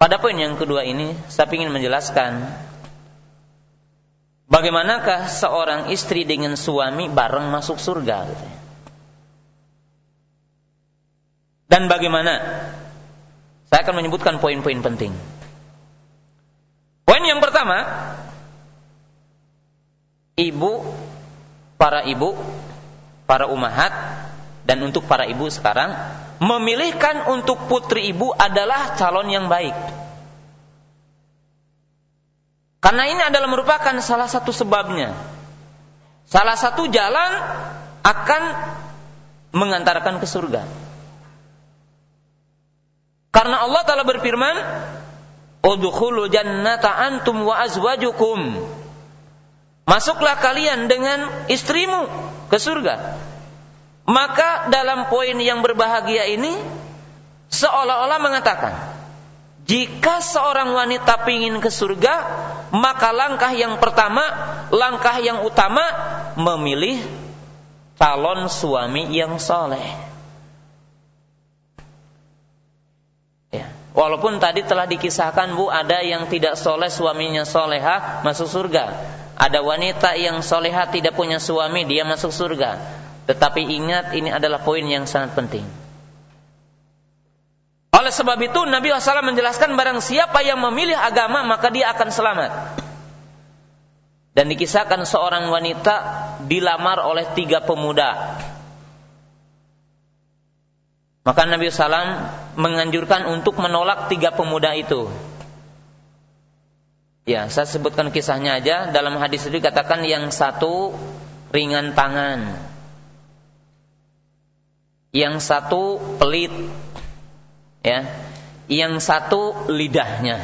pada poin yang kedua ini, saya ingin menjelaskan bagaimanakah seorang istri dengan suami bareng masuk surga. Dan bagaimana? Saya akan menyebutkan poin-poin penting. Poin yang pertama, ibu, para ibu, para umahat, dan untuk para ibu sekarang memilihkan untuk putri ibu adalah calon yang baik. Karena ini adalah merupakan salah satu sebabnya. Salah satu jalan akan mengantarkan ke surga. Karena Allah telah berfirman, "Udkhulu jannata antum wa azwajukum." Masuklah kalian dengan istrimu ke surga. Maka dalam poin yang berbahagia ini seolah-olah mengatakan jika seorang wanita ingin ke surga, maka langkah yang pertama, langkah yang utama memilih calon suami yang soleh. Ya. Walaupun tadi telah dikisahkan bu, ada yang tidak soleh suaminya soleha masuk surga. Ada wanita yang soleha tidak punya suami dia masuk surga. Tetapi ingat ini adalah poin yang sangat penting. Oleh sebab itu Nabi SAW menjelaskan barang siapa yang memilih agama maka dia akan selamat. Dan dikisahkan seorang wanita dilamar oleh tiga pemuda. Maka Nabi SAW menganjurkan untuk menolak tiga pemuda itu. Ya, saya sebutkan kisahnya aja. Dalam hadis itu dikatakan yang satu ringan tangan, Yang satu pelit. Ya. Yang satu lidahnya.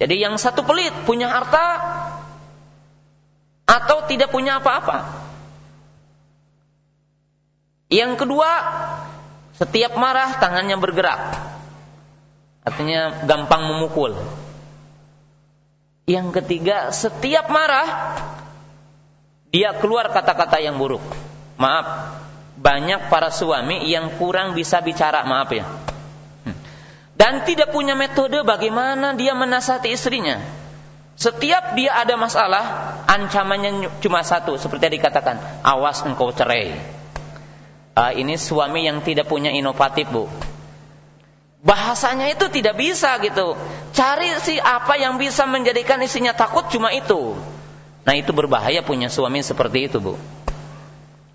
Jadi yang satu pelit, punya harta atau tidak punya apa-apa. Yang kedua, setiap marah tangannya bergerak. Artinya gampang memukul. Yang ketiga, setiap marah dia keluar kata-kata yang buruk. Maaf, banyak para suami yang kurang bisa bicara, maaf ya. Hmm. Dan tidak punya metode bagaimana dia menasihati istrinya. Setiap dia ada masalah, ancamannya cuma satu, seperti yang dikatakan, awas engkau cerai. Uh, ini suami yang tidak punya inovatif, Bu. Bahasanya itu tidak bisa gitu. Cari si apa yang bisa menjadikan istrinya takut cuma itu. Nah itu berbahaya punya suami seperti itu, Bu.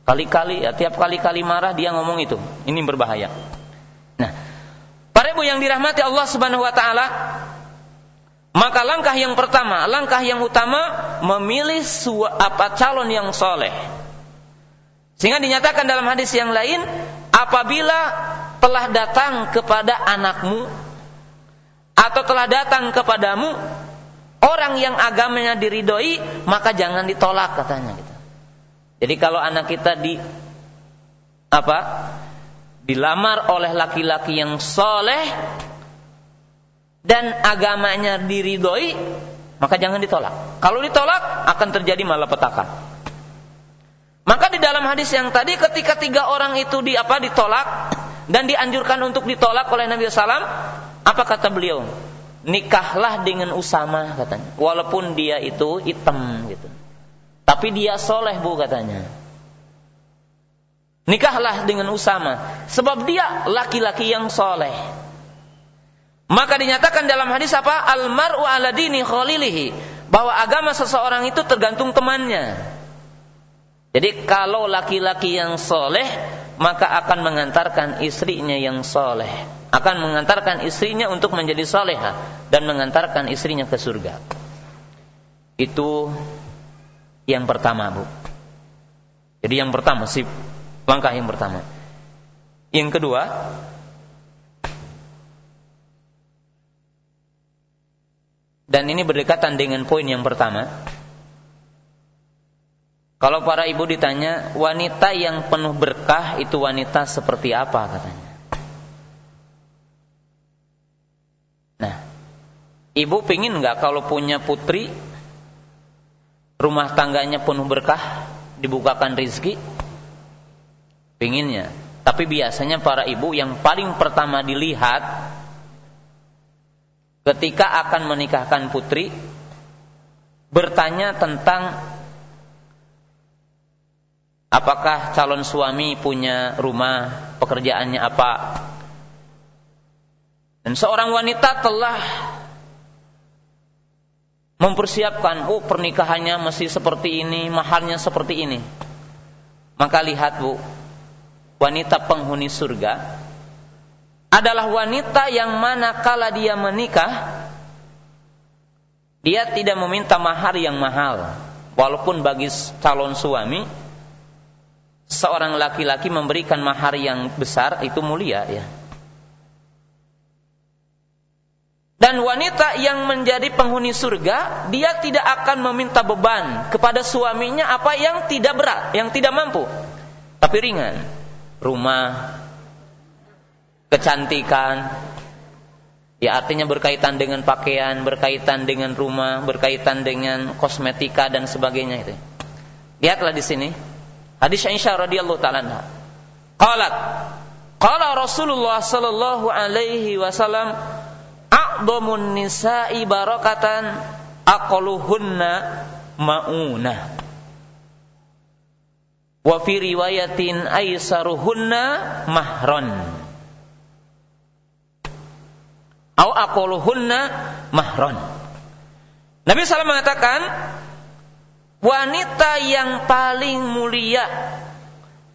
Kali-kali, ya, tiap kali-kali marah dia ngomong itu. Ini berbahaya. Nah, para ibu yang dirahmati Allah Subhanahu wa taala, maka langkah yang pertama, langkah yang utama memilih apa calon yang soleh. Sehingga dinyatakan dalam hadis yang lain, apabila telah datang kepada anakmu atau telah datang kepadamu orang yang agamanya diridhoi, maka jangan ditolak katanya gitu. Jadi kalau anak kita di apa? dilamar oleh laki-laki yang soleh, dan agamanya diridhoi, maka jangan ditolak. Kalau ditolak akan terjadi malapetaka. Maka di dalam hadis yang tadi ketika tiga orang itu di apa ditolak dan dianjurkan untuk ditolak oleh Nabi SAW, apa kata beliau? Nikahlah dengan Usama katanya. Walaupun dia itu hitam gitu. Tapi dia soleh bu katanya. Nikahlah dengan Usama. Sebab dia laki-laki yang soleh. Maka dinyatakan dalam hadis apa? Almaru ala dini khalilihi. Bahwa agama seseorang itu tergantung temannya. Jadi kalau laki-laki yang soleh, maka akan mengantarkan istrinya yang soleh. Akan mengantarkan istrinya untuk menjadi soleha. Dan mengantarkan istrinya ke surga. Itu yang pertama, Bu. Jadi yang pertama, sih langkah yang pertama. Yang kedua, Dan ini berdekatan dengan poin yang pertama. Kalau para ibu ditanya, wanita yang penuh berkah itu wanita seperti apa katanya? Nah, ibu pingin nggak kalau punya putri, rumah tangganya penuh berkah, dibukakan rizki? Pinginnya. Tapi biasanya para ibu yang paling pertama dilihat ketika akan menikahkan putri bertanya tentang apakah calon suami punya rumah, pekerjaannya apa. Dan seorang wanita telah mempersiapkan, oh pernikahannya mesti seperti ini, mahalnya seperti ini. Maka lihat Bu, wanita penghuni surga adalah wanita yang mana kala dia menikah dia tidak meminta mahar yang mahal walaupun bagi calon suami seorang laki-laki memberikan mahar yang besar itu mulia ya. Dan wanita yang menjadi penghuni surga dia tidak akan meminta beban kepada suaminya apa yang tidak berat yang tidak mampu. Tapi ringan. Rumah. Kecantikan. Ya artinya berkaitan dengan pakaian berkaitan dengan rumah berkaitan dengan kosmetika dan sebagainya itu. Lihatlah di sini hadis Aisyah radhiyallahu taala qalat qala Rasulullah sallallahu alaihi wasallam a'dhamun nisa'i barakatan aqluhunna maunah wa fi riwayatin aisaruhunna mahron Au aquluhunna mahron. Nabi SAW mengatakan, wanita yang paling mulia,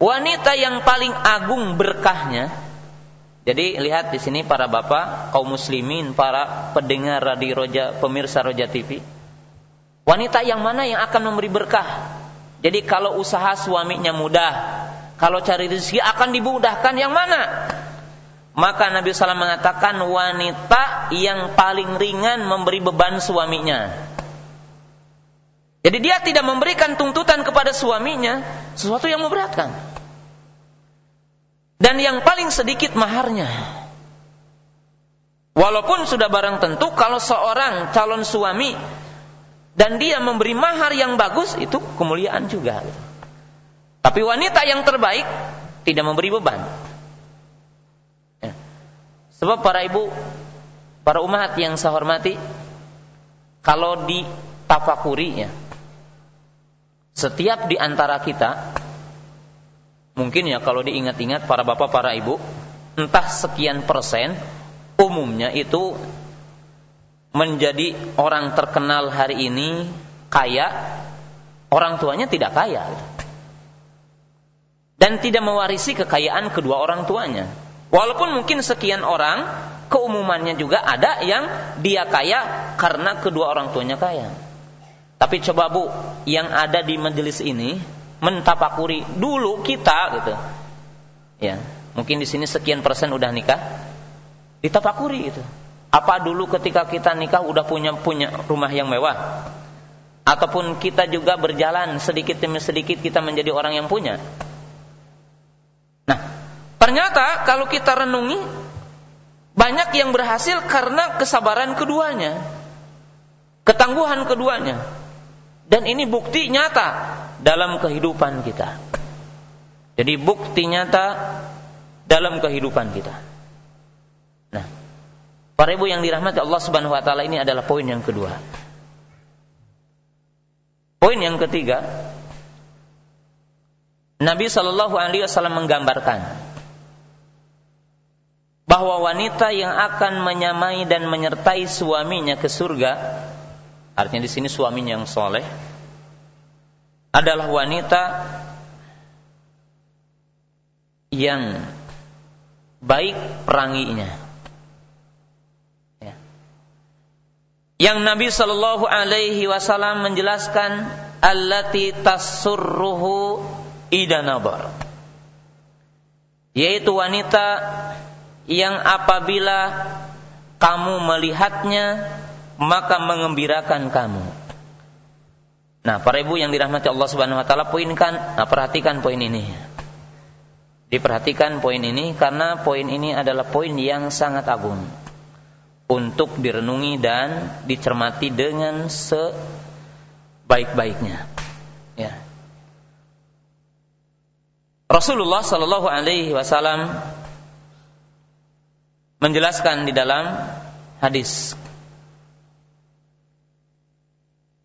wanita yang paling agung berkahnya. Jadi lihat di sini para bapak, kaum muslimin, para pendengar radio Roja, pemirsa Roja TV. Wanita yang mana yang akan memberi berkah? Jadi kalau usaha suaminya mudah, kalau cari rezeki akan dimudahkan yang mana? Maka Nabi SAW mengatakan wanita yang paling ringan memberi beban suaminya. Jadi dia tidak memberikan tuntutan kepada suaminya sesuatu yang memberatkan. Dan yang paling sedikit maharnya. Walaupun sudah barang tentu kalau seorang calon suami dan dia memberi mahar yang bagus itu kemuliaan juga. Tapi wanita yang terbaik tidak memberi beban. Ya. Sebab para ibu, para umat yang saya hormati, kalau ditafakuri ya, setiap di antara kita, mungkin ya kalau diingat-ingat para bapak, para ibu, entah sekian persen, umumnya itu menjadi orang terkenal hari ini kaya, orang tuanya tidak kaya. Dan tidak mewarisi kekayaan kedua orang tuanya. Walaupun mungkin sekian orang, keumumannya juga ada yang dia kaya karena kedua orang tuanya kaya. Tapi coba Bu, yang ada di majelis ini mentapakuri dulu kita gitu. Ya, mungkin di sini sekian persen udah nikah. Ditapakuri itu. Apa dulu ketika kita nikah udah punya punya rumah yang mewah? Ataupun kita juga berjalan sedikit demi sedikit kita menjadi orang yang punya? Nah, ternyata kalau kita renungi banyak yang berhasil karena kesabaran keduanya. Ketangguhan keduanya. Dan ini bukti nyata dalam kehidupan kita. Jadi bukti nyata dalam kehidupan kita. Nah, Para ibu yang dirahmati Allah Subhanahu wa taala ini adalah poin yang kedua. Poin yang ketiga, Nabi Shallallahu alaihi wasallam menggambarkan bahwa wanita yang akan menyamai dan menyertai suaminya ke surga, artinya di sini suaminya yang soleh, adalah wanita yang baik peranginya. Yang Nabi Shallallahu Alaihi Wasallam menjelaskan allati tasurruhu idanabar yaitu wanita yang apabila kamu melihatnya maka mengembirakan kamu. Nah, para ibu yang dirahmati Allah Subhanahu wa taala poinkan, nah perhatikan poin ini. Diperhatikan poin ini karena poin ini adalah poin yang sangat agung untuk direnungi dan dicermati dengan sebaik-baiknya. Ya. Rasulullah Shallallahu Alaihi Wasallam menjelaskan di dalam hadis.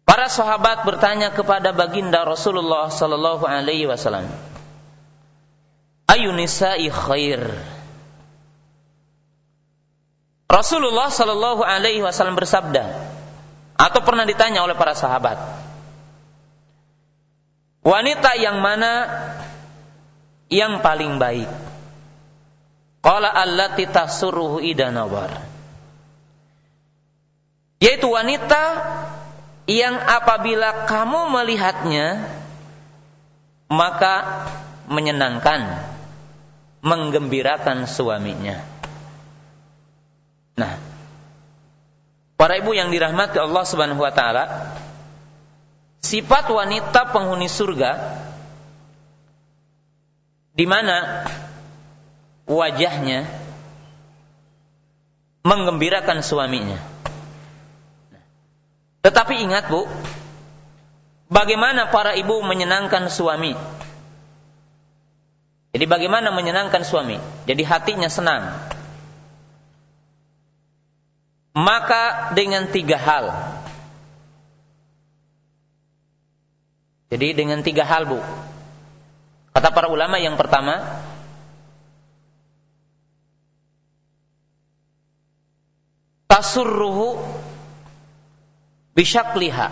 Para sahabat bertanya kepada baginda Rasulullah Shallallahu Alaihi Wasallam, Ayunisa'i khair Rasulullah Shallallahu Alaihi Wasallam bersabda, atau pernah ditanya oleh para sahabat, wanita yang mana yang paling baik? Qala allati tasuruhu idanawar. Yaitu wanita yang apabila kamu melihatnya maka menyenangkan, menggembirakan suaminya. Nah, para ibu yang dirahmati Allah Subhanahu wa taala, sifat wanita penghuni surga di mana wajahnya menggembirakan suaminya. Tetapi ingat Bu, bagaimana para ibu menyenangkan suami? Jadi bagaimana menyenangkan suami? Jadi hatinya senang maka dengan tiga hal. Jadi dengan tiga hal bu. Kata para ulama yang pertama, tasurruhu bisyakliha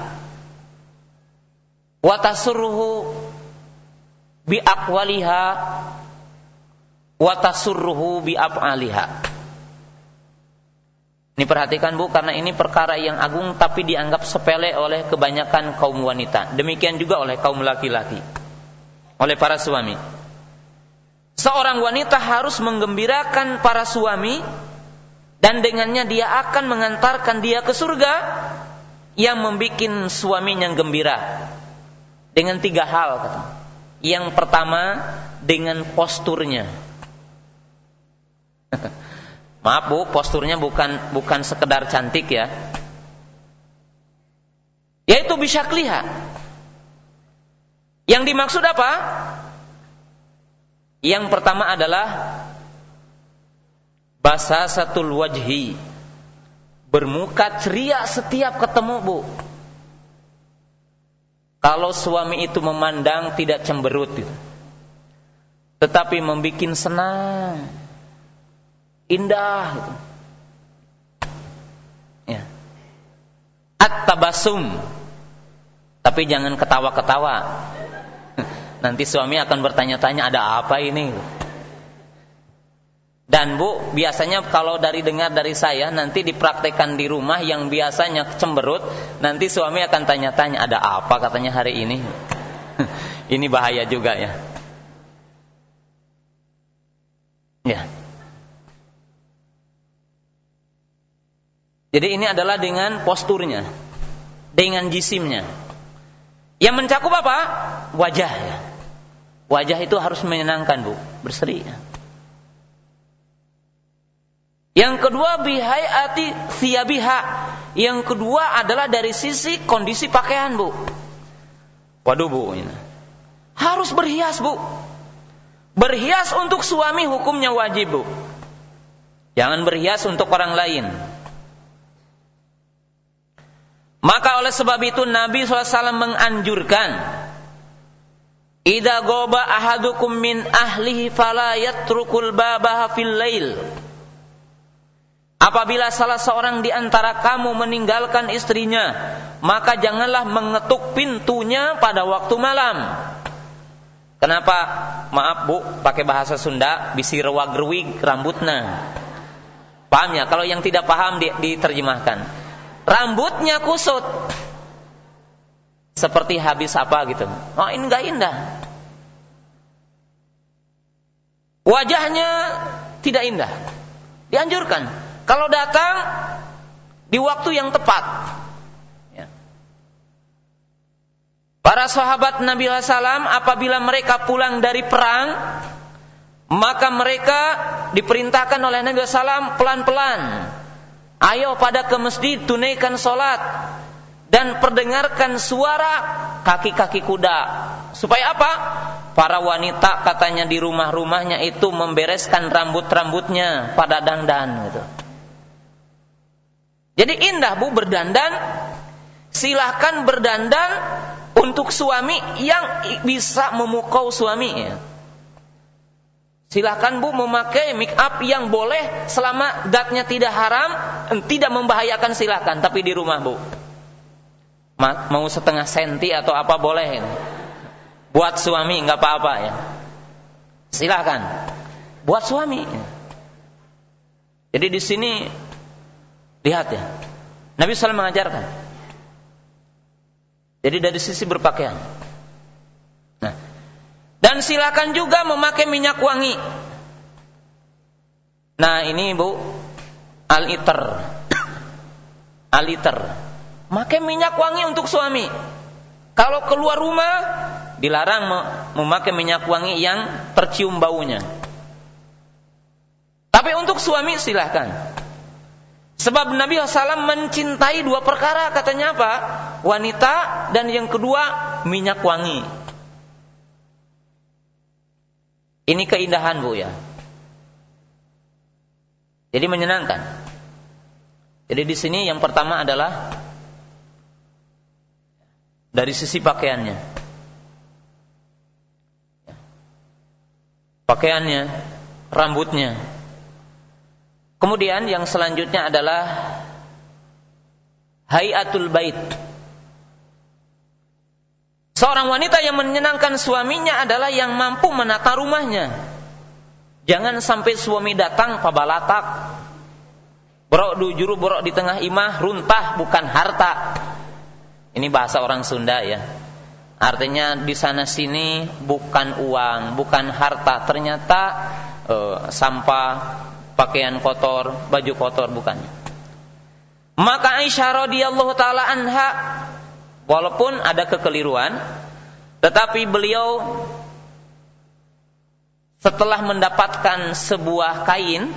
wa tasurruhu bi aqwaliha wa tasurruhu bi af'aliha. Ini perhatikan Bu karena ini perkara yang agung tapi dianggap sepele oleh kebanyakan kaum wanita. Demikian juga oleh kaum laki-laki. Oleh para suami. seorang wanita harus menggembirakan para suami dan dengannya dia akan mengantarkan dia ke surga yang membuat suaminya gembira dengan tiga hal Yang pertama dengan posturnya. Maaf Bu, posturnya bukan bukan sekedar cantik ya. Yaitu bisa lihat. Yang dimaksud apa? Yang pertama adalah bahasa satu wajhi. Bermuka ceria setiap ketemu, Bu. Kalau suami itu memandang tidak cemberut gitu. Tetapi membuat senang. Indah gitu. Ya. At-tabasum. Tapi jangan ketawa-ketawa. Nanti suami akan bertanya-tanya ada apa ini? Dan Bu, biasanya kalau dari dengar dari saya nanti dipraktekkan di rumah yang biasanya cemberut, nanti suami akan tanya-tanya ada apa katanya hari ini. ini bahaya juga ya. Ya. Jadi ini adalah dengan posturnya, dengan jisimnya. Yang mencakup apa? Wajah ya. Wajah itu harus menyenangkan, Bu, berseri. Yang kedua bihayati siyabiha. Yang kedua adalah dari sisi kondisi pakaian, Bu. Waduh, Bu, ini. Harus berhias, Bu. Berhias untuk suami hukumnya wajib, Bu. Jangan berhias untuk orang lain. Maka oleh sebab itu Nabi SAW menganjurkan Ida goba ahadukum min ahlihi fala yatrukul babaha fil lail. Apabila salah seorang di antara kamu meninggalkan istrinya, maka janganlah mengetuk pintunya pada waktu malam. Kenapa? Maaf bu, pakai bahasa Sunda, bisi rewag-rewig rambutnya. Paham ya? Kalau yang tidak paham diterjemahkan. Rambutnya kusut seperti habis apa gitu. Oh ini enggak indah. Wajahnya tidak indah. Dianjurkan. Kalau datang di waktu yang tepat. Ya. Para sahabat Nabi SAW apabila mereka pulang dari perang, maka mereka diperintahkan oleh Nabi SAW pelan-pelan. Ayo pada ke masjid tunaikan sholat dan perdengarkan suara kaki-kaki kuda. Supaya apa? Para wanita katanya di rumah-rumahnya itu membereskan rambut-rambutnya pada dandan gitu. Jadi indah Bu berdandan. Silahkan berdandan untuk suami yang bisa memukau suami. Silahkan Bu memakai make up yang boleh selama datnya tidak haram, tidak membahayakan silahkan, tapi di rumah Bu. Mau setengah senti atau apa boleh buat suami nggak apa-apa ya. Silakan buat suami. Jadi di sini lihat ya. Nabi SAW mengajarkan. Jadi dari sisi berpakaian. Nah. Dan silakan juga memakai minyak wangi. Nah ini bu al-iter. Al-iter. Makai minyak wangi untuk suami. Kalau keluar rumah dilarang memakai minyak wangi yang tercium baunya. Tapi untuk suami silahkan. Sebab Nabi SAW mencintai dua perkara katanya apa? Wanita dan yang kedua minyak wangi. Ini keindahan bu ya. Jadi menyenangkan. Jadi di sini yang pertama adalah dari sisi pakaiannya. Pakaiannya, rambutnya. Kemudian yang selanjutnya adalah hayatul bait. Seorang wanita yang menyenangkan suaminya adalah yang mampu menata rumahnya. Jangan sampai suami datang pabalatak. Borok juru borok di tengah imah runtah bukan harta. Ini bahasa orang Sunda ya. Artinya di sana sini bukan uang, bukan harta, ternyata e, sampah, pakaian kotor, baju kotor bukan. Maka Aisyah radhiyallahu taala anha walaupun ada kekeliruan tetapi beliau setelah mendapatkan sebuah kain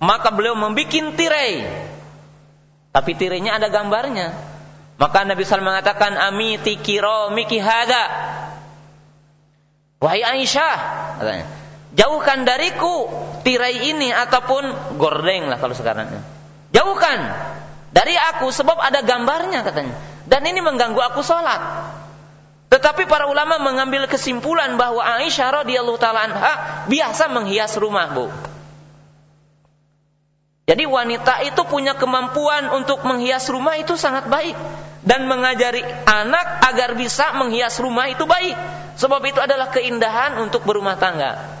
maka beliau membuat tirai. Tapi tirainya ada gambarnya. Maka Nabi SAW mengatakan amiti kiro miki hada wahai Aisyah katanya jauhkan dariku tirai ini ataupun gordeng lah kalau sekarang jauhkan dari aku sebab ada gambarnya katanya dan ini mengganggu aku sholat tetapi para ulama mengambil kesimpulan bahwa Aisyah radhiyallahu taala anha biasa menghias rumah, Bu. Jadi wanita itu punya kemampuan untuk menghias rumah itu sangat baik dan mengajari anak agar bisa menghias rumah itu baik. Sebab itu adalah keindahan untuk berumah tangga.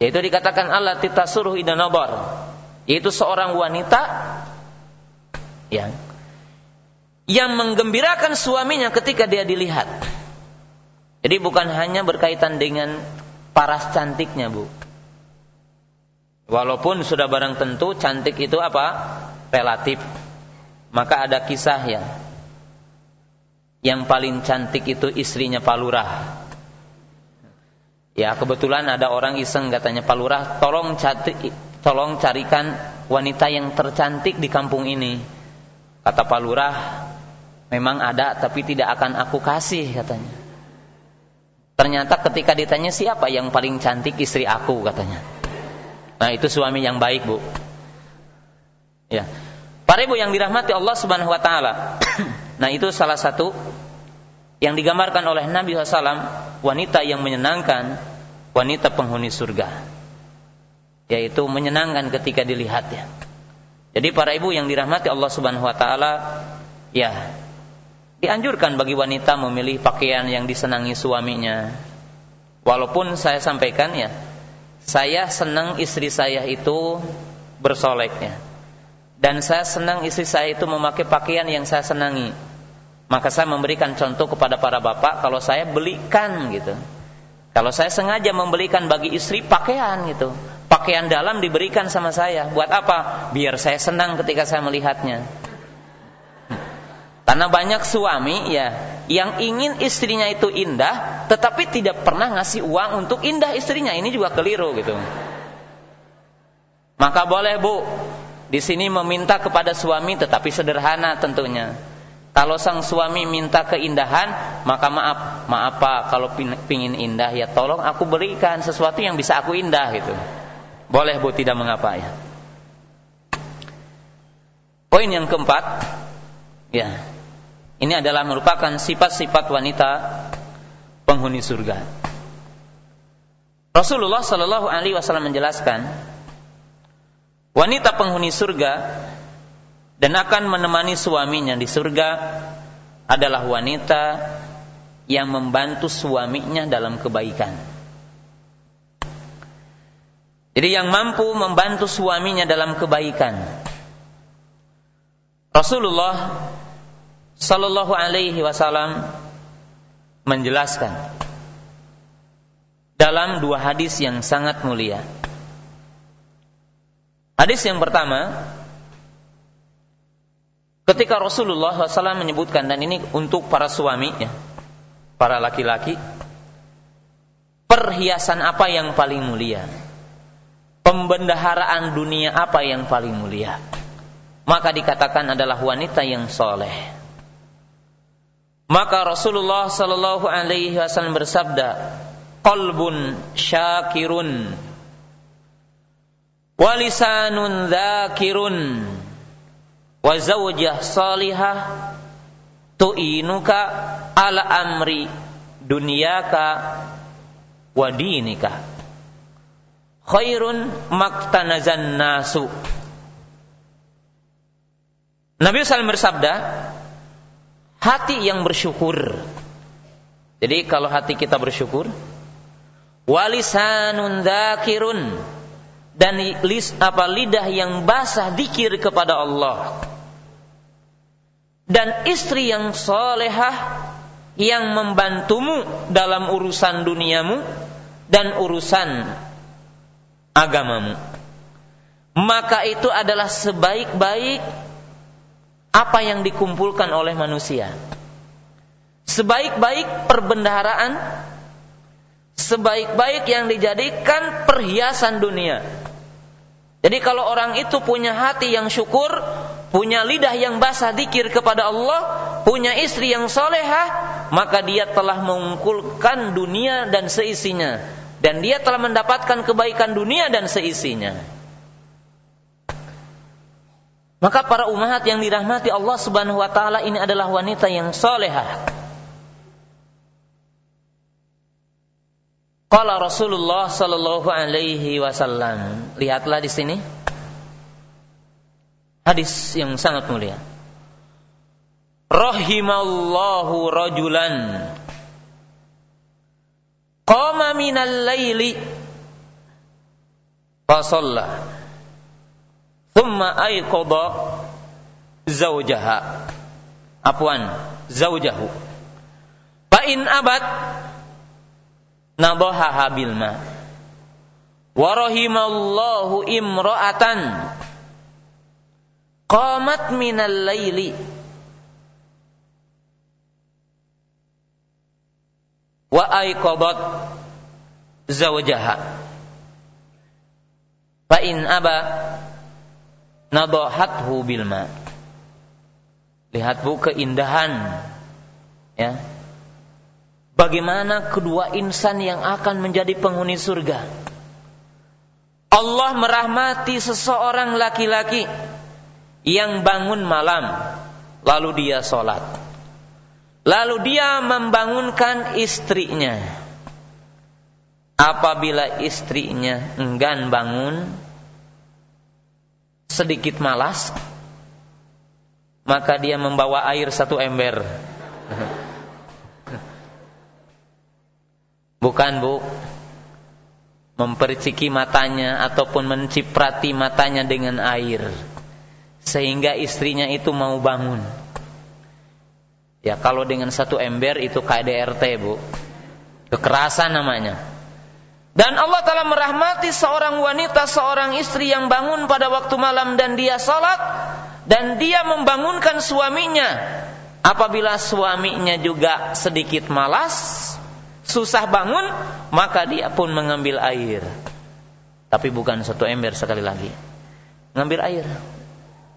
Yaitu dikatakan Allah titasuruh idanabar. Yaitu seorang wanita yang yang menggembirakan suaminya ketika dia dilihat. Jadi bukan hanya berkaitan dengan paras cantiknya, Bu. Walaupun sudah barang tentu cantik itu apa? Relatif. Maka ada kisah ya. Yang paling cantik itu istrinya Palurah. Ya, kebetulan ada orang iseng katanya Palurah, tolong cantik, tolong carikan wanita yang tercantik di kampung ini. Kata Palurah, memang ada tapi tidak akan aku kasih katanya. Ternyata ketika ditanya siapa yang paling cantik istri aku katanya. Nah itu suami yang baik bu. Ya. Para ibu yang dirahmati Allah Subhanahu Wa Taala. nah itu salah satu yang digambarkan oleh Nabi SAW wanita yang menyenangkan wanita penghuni surga yaitu menyenangkan ketika dilihatnya jadi para ibu yang dirahmati Allah Subhanahu wa taala ya Dianjurkan bagi wanita memilih pakaian yang disenangi suaminya. Walaupun saya sampaikan ya, saya senang istri saya itu bersolek ya. Dan saya senang istri saya itu memakai pakaian yang saya senangi. Maka saya memberikan contoh kepada para bapak kalau saya belikan gitu. Kalau saya sengaja membelikan bagi istri pakaian gitu. Pakaian dalam diberikan sama saya. Buat apa? Biar saya senang ketika saya melihatnya. Karena banyak suami ya yang ingin istrinya itu indah, tetapi tidak pernah ngasih uang untuk indah istrinya. Ini juga keliru gitu. Maka boleh bu, di sini meminta kepada suami, tetapi sederhana tentunya. Kalau sang suami minta keindahan, maka maaf, maaf pak, kalau pingin indah ya tolong aku berikan sesuatu yang bisa aku indah gitu. Boleh bu, tidak mengapa ya. Poin yang keempat, ya ini adalah merupakan sifat-sifat wanita penghuni surga. Rasulullah Shallallahu Alaihi Wasallam menjelaskan, wanita penghuni surga dan akan menemani suaminya di surga adalah wanita yang membantu suaminya dalam kebaikan. Jadi yang mampu membantu suaminya dalam kebaikan. Rasulullah Sallallahu Alaihi Wasallam menjelaskan dalam dua hadis yang sangat mulia. Hadis yang pertama, ketika Rasulullah SAW menyebutkan dan ini untuk para suami, ya, para laki-laki, perhiasan apa yang paling mulia? Pembendaharaan dunia apa yang paling mulia? Maka dikatakan adalah wanita yang soleh maka Rasulullah sallallahu alaihi wasallam bersabda, "Qalbun syakirun wa lisanun dzakirun wa zawjah salihah tu'inuka ala amri dunyaka wa dinika." Khairun maktanazan nasu. Nabi SAW bersabda, hati yang bersyukur. Jadi kalau hati kita bersyukur, walisanun dzakirun dan lis, apa lidah yang basah dikir kepada Allah. Dan istri yang solehah yang membantumu dalam urusan duniamu dan urusan agamamu. Maka itu adalah sebaik-baik apa yang dikumpulkan oleh manusia. Sebaik-baik perbendaharaan, sebaik-baik yang dijadikan perhiasan dunia. Jadi kalau orang itu punya hati yang syukur, punya lidah yang basah dikir kepada Allah, punya istri yang solehah, maka dia telah mengumpulkan dunia dan seisinya. Dan dia telah mendapatkan kebaikan dunia dan seisinya. Maka para umat yang dirahmati Allah Subhanahu wa taala ini adalah wanita yang solehah. Qala Rasulullah sallallahu alaihi wasallam. Lihatlah di sini. Hadis yang sangat mulia. Rahimallahu rajulan. Qama minal laili fa shalla thumma ayqadha zawjaha. Afwan zawjahu. Fa in abad nadahaha bil ma. Wa rahimallahu imra'atan qamat minal laili wa aiqadat zawjaha. Fa in aba nadahathu bil ma. Lihat bu keindahan. Ya. Bagaimana kedua insan yang akan menjadi penghuni surga. Allah merahmati seseorang laki-laki yang bangun malam, lalu dia sholat. Lalu dia membangunkan istrinya. Apabila istrinya enggan bangun, sedikit malas, maka dia membawa air satu ember. Bukan bu Memperciki matanya Ataupun menciprati matanya dengan air Sehingga istrinya itu mau bangun Ya kalau dengan satu ember itu KDRT bu Kekerasan namanya Dan Allah telah merahmati seorang wanita Seorang istri yang bangun pada waktu malam Dan dia salat Dan dia membangunkan suaminya Apabila suaminya juga sedikit malas susah bangun, maka dia pun mengambil air. Tapi bukan satu ember sekali lagi. Ngambil air.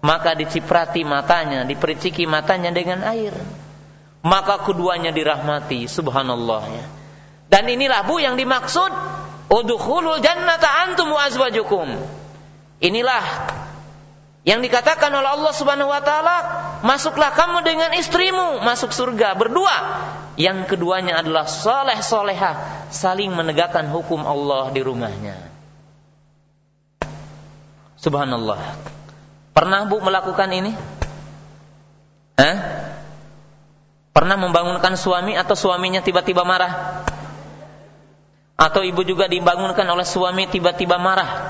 Maka diciprati matanya, diperciki matanya dengan air. Maka keduanya dirahmati, subhanallah ya. Dan inilah bu yang dimaksud udkhulul jannata antum wa azwajukum. Inilah yang dikatakan oleh Allah Subhanahu wa taala, masuklah kamu dengan istrimu masuk surga berdua. Yang keduanya adalah soleh soleha, saling menegakkan hukum Allah di rumahnya. Subhanallah. Pernah Bu melakukan ini? Hah? Pernah membangunkan suami atau suaminya tiba-tiba marah? Atau ibu juga dibangunkan oleh suami tiba-tiba marah?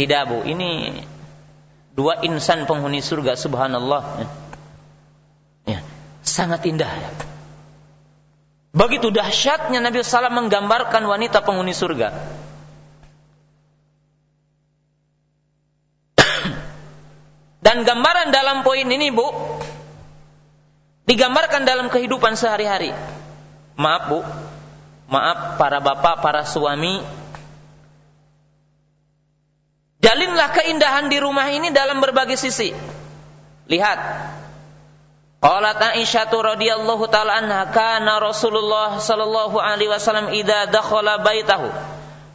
Tidak Bu, ini dua insan penghuni surga subhanallah ya. ya sangat indah begitu dahsyatnya Nabi SAW menggambarkan wanita penghuni surga dan gambaran dalam poin ini bu. Digambarkan dalam kehidupan sehari-hari. Maaf bu. Maaf para bapak para suami. Jalinlah keindahan di rumah ini dalam berbagai sisi. Lihat. Qalat Aisyah radhiyallahu taala anha kana Rasulullah sallallahu alaihi wasallam idza dakhala baitahu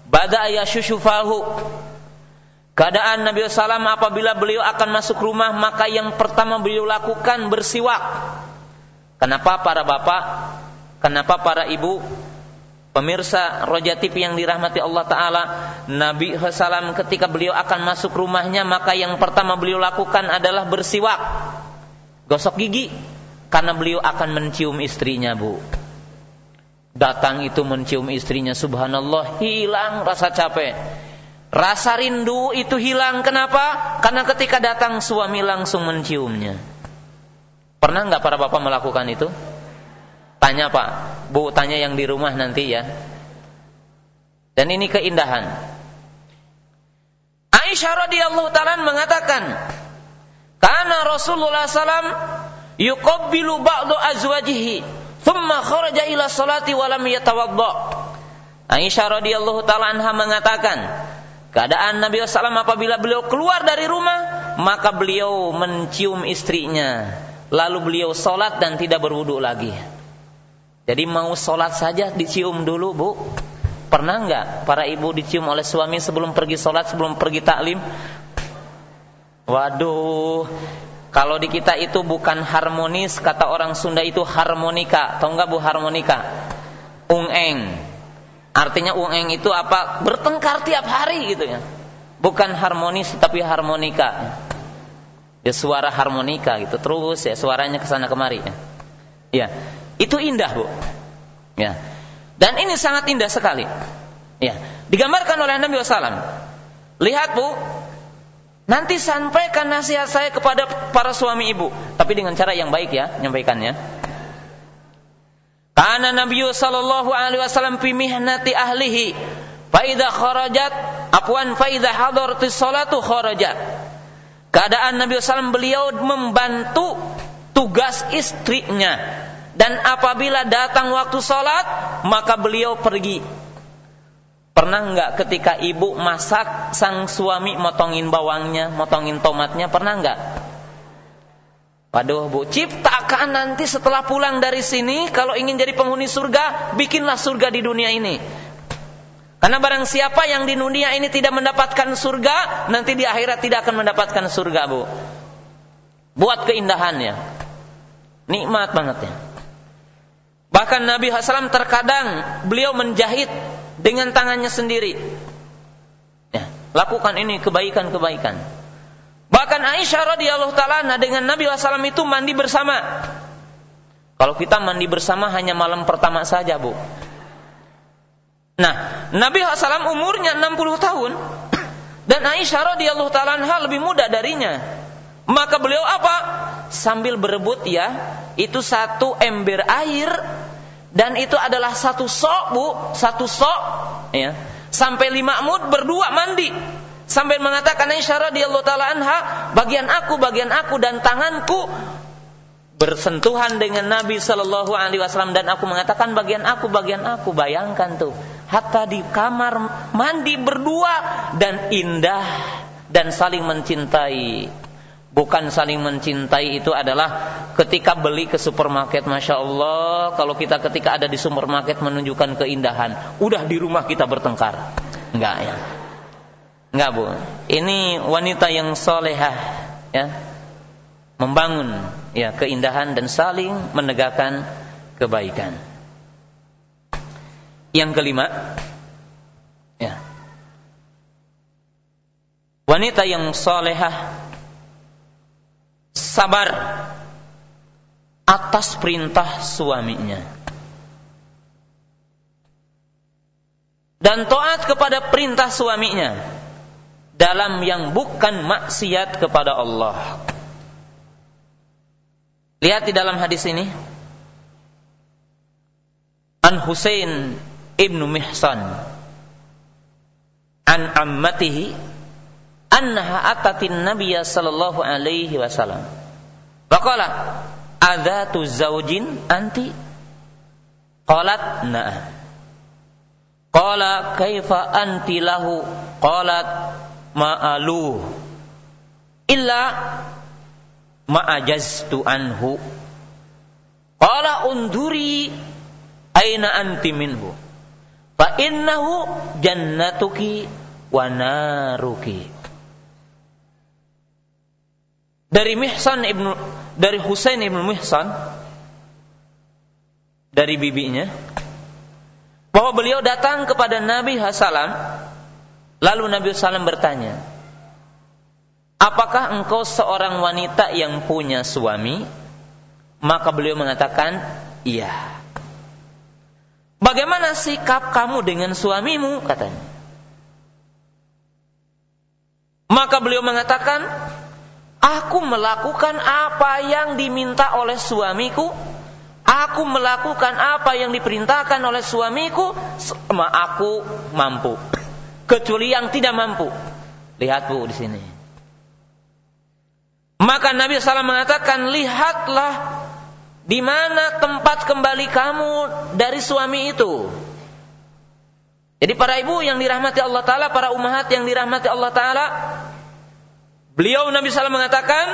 bada yashushufahu Keadaan Nabi Sallam apabila beliau akan masuk rumah maka yang pertama beliau lakukan bersiwak. Kenapa para bapak? Kenapa para ibu Pemirsa Roja TV yang dirahmati Allah Ta'ala Nabi Sallam ketika beliau akan masuk rumahnya Maka yang pertama beliau lakukan adalah bersiwak Gosok gigi Karena beliau akan mencium istrinya bu Datang itu mencium istrinya Subhanallah hilang rasa capek Rasa rindu itu hilang Kenapa? Karena ketika datang suami langsung menciumnya Pernah nggak para bapak melakukan itu? Tanya pak, bu tanya yang di rumah nanti ya. Dan ini keindahan. Aisyah radhiyallahu taala mengatakan, karena Rasulullah SAW yuqabbilu ba'du azwajihi, thumma kharaja ila salati wa lam yatawadda. Aisyah radhiyallahu taala anha mengatakan, keadaan Nabi SAW apabila beliau keluar dari rumah, maka beliau mencium istrinya, lalu beliau solat dan tidak berwudu lagi. Jadi mau solat saja dicium dulu bu. Pernah nggak para ibu dicium oleh suami sebelum pergi solat, sebelum pergi taklim? Waduh, kalau di kita itu bukan harmonis, kata orang Sunda itu harmonika. Tahu nggak bu harmonika? Ungeng. Artinya ungeng itu apa? Bertengkar tiap hari gitu ya. Bukan harmonis tapi harmonika. Ya suara harmonika gitu terus ya suaranya ke sana kemari ya. Ya, itu indah bu. Ya, dan ini sangat indah sekali. Ya, digambarkan oleh Nabi SAW. Lihat bu, nanti sampaikan nasihat saya kepada para suami ibu, tapi dengan cara yang baik ya, nyampaikannya. Karena Nabi sallallahu alaihi wasallam fi mihnati ahlihi, fa kharajat afwan fa idza hadaratis salatu kharajat. Keadaan Nabi SAW beliau membantu tugas istrinya. Dan apabila datang waktu sholat maka beliau pergi. Pernah nggak ketika ibu masak sang suami motongin bawangnya motongin tomatnya? Pernah nggak Waduh bu, ciptakan nanti setelah pulang dari sini Kalau ingin jadi penghuni surga Bikinlah surga di dunia ini Karena barang siapa yang di dunia ini tidak mendapatkan surga Nanti di akhirat tidak akan mendapatkan surga bu Buat keindahannya Nikmat banget ya Bahkan Nabi SAW terkadang beliau menjahit dengan tangannya sendiri. Ya, lakukan ini kebaikan-kebaikan. Bahkan Aisyah radhiyallahu taala dengan Nabi SAW itu mandi bersama. Kalau kita mandi bersama hanya malam pertama saja, Bu. Nah, Nabi SAW umurnya 60 tahun dan Aisyah radhiyallahu taala lebih muda darinya. Maka beliau apa? Sambil berebut ya, itu satu ember air dan itu adalah satu sok bu, satu sok, ya. Sampai lima mud berdua mandi, sampai mengatakan Aisyah radhiyallahu taala anha, bagian aku, bagian aku dan tanganku bersentuhan dengan Nabi Shallallahu Alaihi Wasallam dan aku mengatakan bagian aku, bagian aku, bayangkan tuh, hatta di kamar mandi berdua dan indah dan saling mencintai. Bukan saling mencintai itu adalah ketika beli ke supermarket Masya Allah kalau kita ketika ada di supermarket menunjukkan keindahan. Udah di rumah kita bertengkar. Enggak ya enggak bu. Ini wanita yang solehah ya. Membangun ya keindahan dan saling menegakkan kebaikan. Yang kelima ya. Wanita yang solehah sabar atas perintah suaminya. Dan taat kepada perintah suaminya dalam yang bukan maksiat kepada Allah. Lihat di dalam hadis ini. An Husain ibnu Mihsan an ammatihi annaha atatin nabiyya sallallahu alaihi wasallam Faqala, "Adzatu zaujin anti?" Qalat, "Na'am." Qala, "Kaifa anti lahu?" Qalat, "Ma'alu." Illa ma'ajaztu anhu. Qala, "Unduri aina anti minhu?" Fa innahu jannatuki wa naruki. Dari Mihsan ibnu dari Husain ibnu Mihsan dari bibinya bahwa beliau datang kepada Nabi Hasalam lalu Nabi Hasalam bertanya apakah engkau seorang wanita yang punya suami maka beliau mengatakan iya bagaimana sikap kamu dengan suamimu katanya maka beliau mengatakan Aku melakukan apa yang diminta oleh suamiku. Aku melakukan apa yang diperintahkan oleh suamiku selama aku mampu. Kecuali yang tidak mampu. Lihat Bu di sini. Maka Nabi SAW mengatakan, lihatlah di mana tempat kembali kamu dari suami itu. Jadi para ibu yang dirahmati Allah Ta'ala, para umahat yang dirahmati Allah Ta'ala, beliau Nabi SAW mengatakan,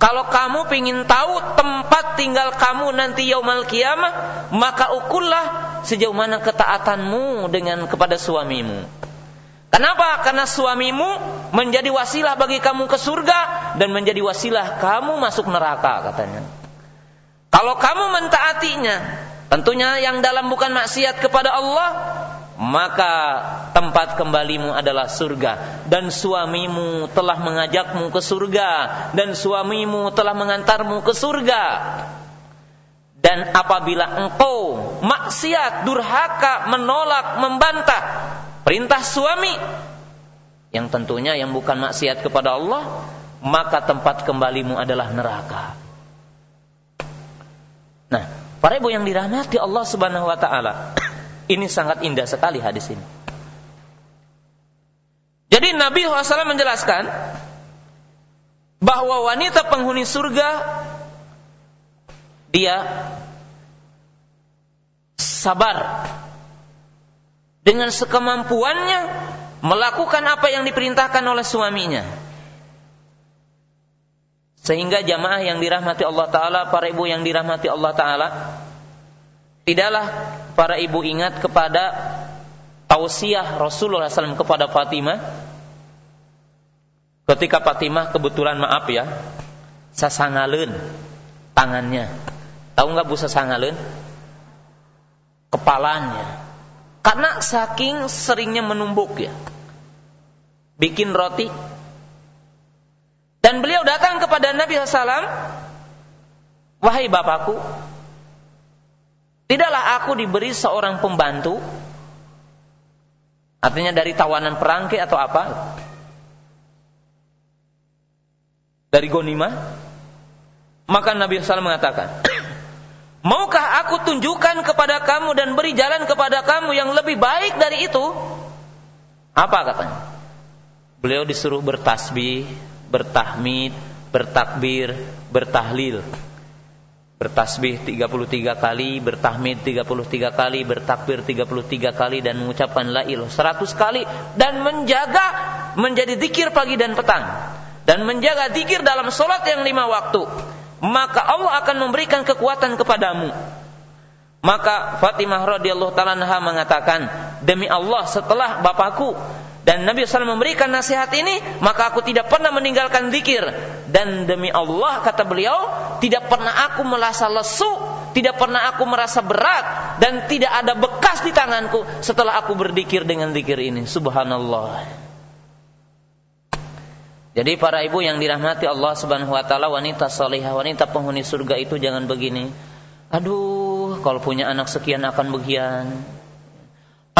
kalau kamu ingin tahu tempat tinggal kamu nanti yaumal kiamah, maka ukullah sejauh mana ketaatanmu dengan kepada suamimu. Kenapa? Karena suamimu menjadi wasilah bagi kamu ke surga dan menjadi wasilah kamu masuk neraka katanya. Kalau kamu mentaatinya, tentunya yang dalam bukan maksiat kepada Allah, maka tempat kembalimu adalah surga dan suamimu telah mengajakmu ke surga dan suamimu telah mengantarmu ke surga. Dan apabila engkau maksiat, durhaka, menolak, membantah perintah suami yang tentunya yang bukan maksiat kepada Allah, maka tempat kembalimu adalah neraka. Nah, para ibu yang dirahmati Allah Subhanahu wa taala, ini sangat indah sekali hadis ini. Jadi Nabi SAW menjelaskan bahwa wanita penghuni surga dia sabar dengan sekemampuannya melakukan apa yang diperintahkan oleh suaminya. Sehingga jamaah yang dirahmati Allah Ta'ala, para ibu yang dirahmati Allah Ta'ala, tidaklah para ibu ingat kepada tausiah Rasulullah SAW kepada Fatimah. Ketika Fatimah kebetulan maaf ya, sasangalun tangannya. Tahu nggak bu sasangalun? Kepalanya. Karena saking seringnya menumbuk ya. Bikin roti, dan beliau datang kepada Nabi SAW, wahai bapakku, tidaklah aku diberi seorang pembantu, artinya dari tawanan perangke atau apa, dari Gonima, maka Nabi SAW mengatakan, Maukah aku tunjukkan kepada kamu dan beri jalan kepada kamu yang lebih baik dari itu? Apa katanya? Beliau disuruh bertasbih, bertahmid, bertakbir, bertahlil. Bertasbih 33 kali, bertahmid 33 kali, bertakbir 33 kali dan mengucapkan la ilah 100 kali dan menjaga menjadi zikir pagi dan petang dan menjaga zikir dalam solat yang lima waktu maka Allah akan memberikan kekuatan kepadamu maka Fatimah radhiyallahu taala mengatakan demi Allah setelah bapakku dan Nabi SAW memberikan nasihat ini, maka aku tidak pernah meninggalkan zikir. Dan demi Allah, kata beliau, tidak pernah aku merasa lesu, tidak pernah aku merasa berat, dan tidak ada bekas di tanganku setelah aku berzikir dengan zikir ini. Subhanallah. Jadi para ibu yang dirahmati Allah Subhanahu wa taala, wanita salihah, wanita penghuni surga itu jangan begini. Aduh, kalau punya anak sekian akan begian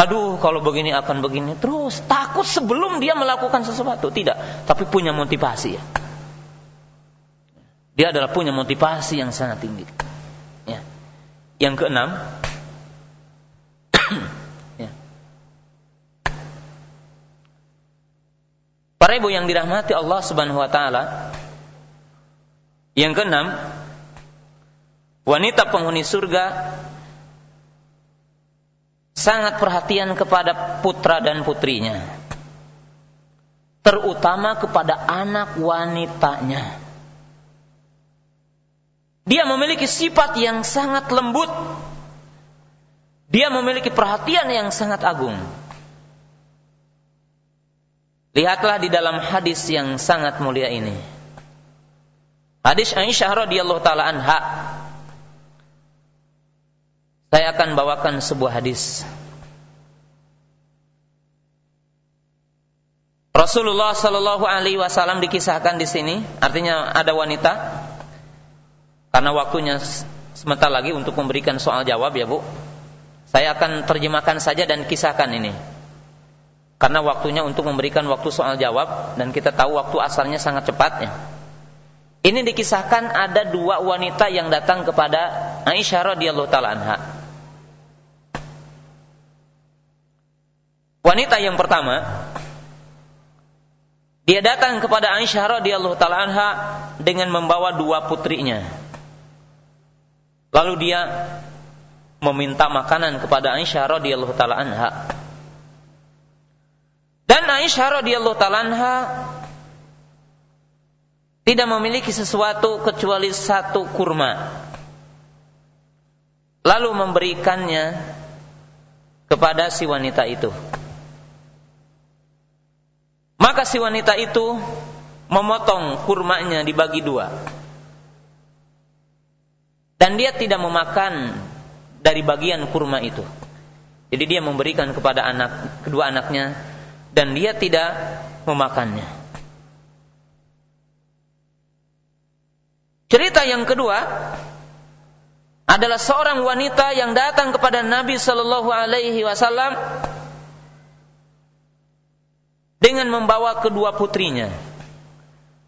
aduh kalau begini akan begini. Terus takut sebelum dia melakukan sesuatu. Tidak tapi punya motivasi ya. Dia adalah punya motivasi yang sangat tinggi. Ya. Yang keenam para ibu yang dirahmati Allah Subhanahu wa taala yang keenam wanita penghuni surga sangat perhatian kepada putra dan putrinya. Terutama kepada anak wanitanya. Dia memiliki sifat yang sangat lembut. Dia memiliki perhatian yang sangat agung. Lihatlah di dalam hadis yang sangat mulia ini. Hadis Aisyah radhiyallahu taala anha saya akan bawakan sebuah hadis. Rasulullah Shallallahu Alaihi Wasallam dikisahkan di sini, artinya ada wanita, karena waktunya sebentar lagi untuk memberikan soal jawab ya bu. Saya akan terjemahkan saja dan kisahkan ini. Karena waktunya untuk memberikan waktu soal jawab dan kita tahu waktu asalnya sangat cepat ya. Ini dikisahkan ada dua wanita yang datang kepada Aisyah radhiyallahu taala anha. Wanita yang pertama dia datang kepada Aisyah radhiyallahu taala anha dengan membawa dua putrinya. Lalu dia meminta makanan kepada Aisyah radhiyallahu taala anha. Dan Aisyah radhiyallahu taala anha tidak memiliki sesuatu kecuali satu kurma. Lalu memberikannya kepada si wanita itu. Maka si wanita itu memotong kurmanya dibagi dua. Dan dia tidak memakan dari bagian kurma itu. Jadi dia memberikan kepada anak kedua anaknya dan dia tidak memakannya. Cerita yang kedua adalah seorang wanita yang datang kepada Nabi Shallallahu Alaihi Wasallam dengan membawa kedua putrinya.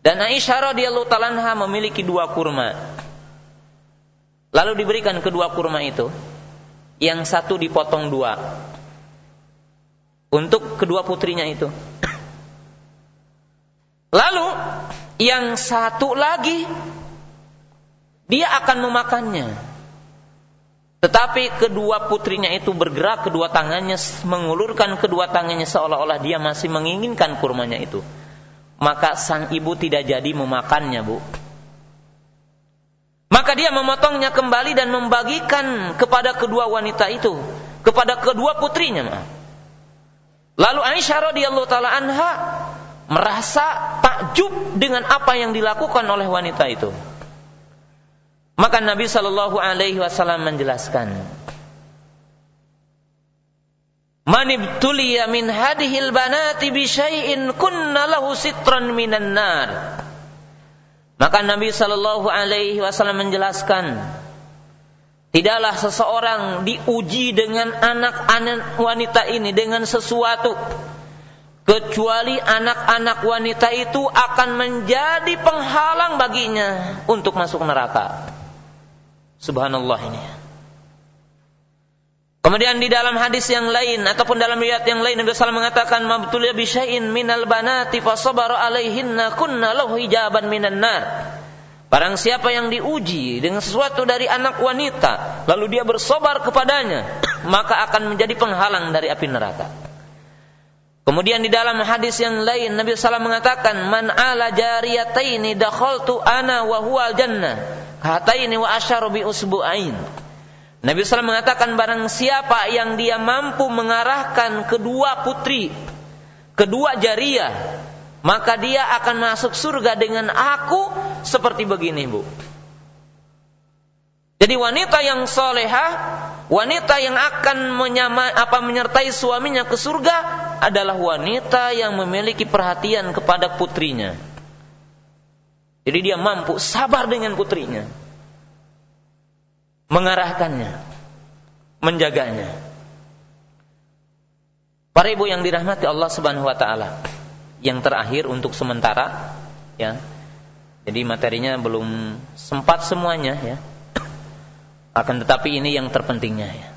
Dan Aisyah radhiyallahu taala memiliki dua kurma. Lalu diberikan kedua kurma itu, yang satu dipotong dua untuk kedua putrinya itu. Lalu yang satu lagi dia akan memakannya. Tetapi kedua putrinya itu bergerak kedua tangannya mengulurkan kedua tangannya seolah-olah dia masih menginginkan kurmanya itu. Maka sang ibu tidak jadi memakannya, Bu. Maka dia memotongnya kembali dan membagikan kepada kedua wanita itu, kepada kedua putrinya, maaf. Lalu Aisyah radhiyallahu taala anha merasa takjub dengan apa yang dilakukan oleh wanita itu. Maka Nabi Shallallahu Alaihi Wasallam menjelaskan, Man ibtuliya min hadhil banati bi syai'in kunna lahu sitran minan nar. Maka Nabi Shallallahu alaihi wasallam menjelaskan, tidaklah seseorang diuji dengan anak-anak wanita ini dengan sesuatu kecuali anak-anak wanita itu akan menjadi penghalang baginya untuk masuk neraka. Subhanallah ini. Kemudian di dalam hadis yang lain ataupun dalam riwayat yang lain Nabi SAW mengatakan mabtulia bisyai'in minal banati fasabara alaihinna kunna lahu hijaban minan nar. Barang siapa yang diuji dengan sesuatu dari anak wanita lalu dia bersobar kepadanya maka akan menjadi penghalang dari api neraka. Kemudian di dalam hadis yang lain Nabi SAW mengatakan man ala jariyataini dakhaltu ana wa huwa jannah hataini wa asyaru bi usbu'ain. Nabi SAW mengatakan barang siapa yang dia mampu mengarahkan kedua putri, kedua jariah, maka dia akan masuk surga dengan aku seperti begini, Bu. Jadi wanita yang solehah, wanita yang akan menyama, apa menyertai suaminya ke surga adalah wanita yang memiliki perhatian kepada putrinya. Jadi dia mampu sabar dengan putrinya. Mengarahkannya. Menjaganya. Para ibu yang dirahmati Allah Subhanahu wa taala. Yang terakhir untuk sementara ya. Jadi materinya belum sempat semuanya ya. Akan tetapi ini yang terpentingnya ya.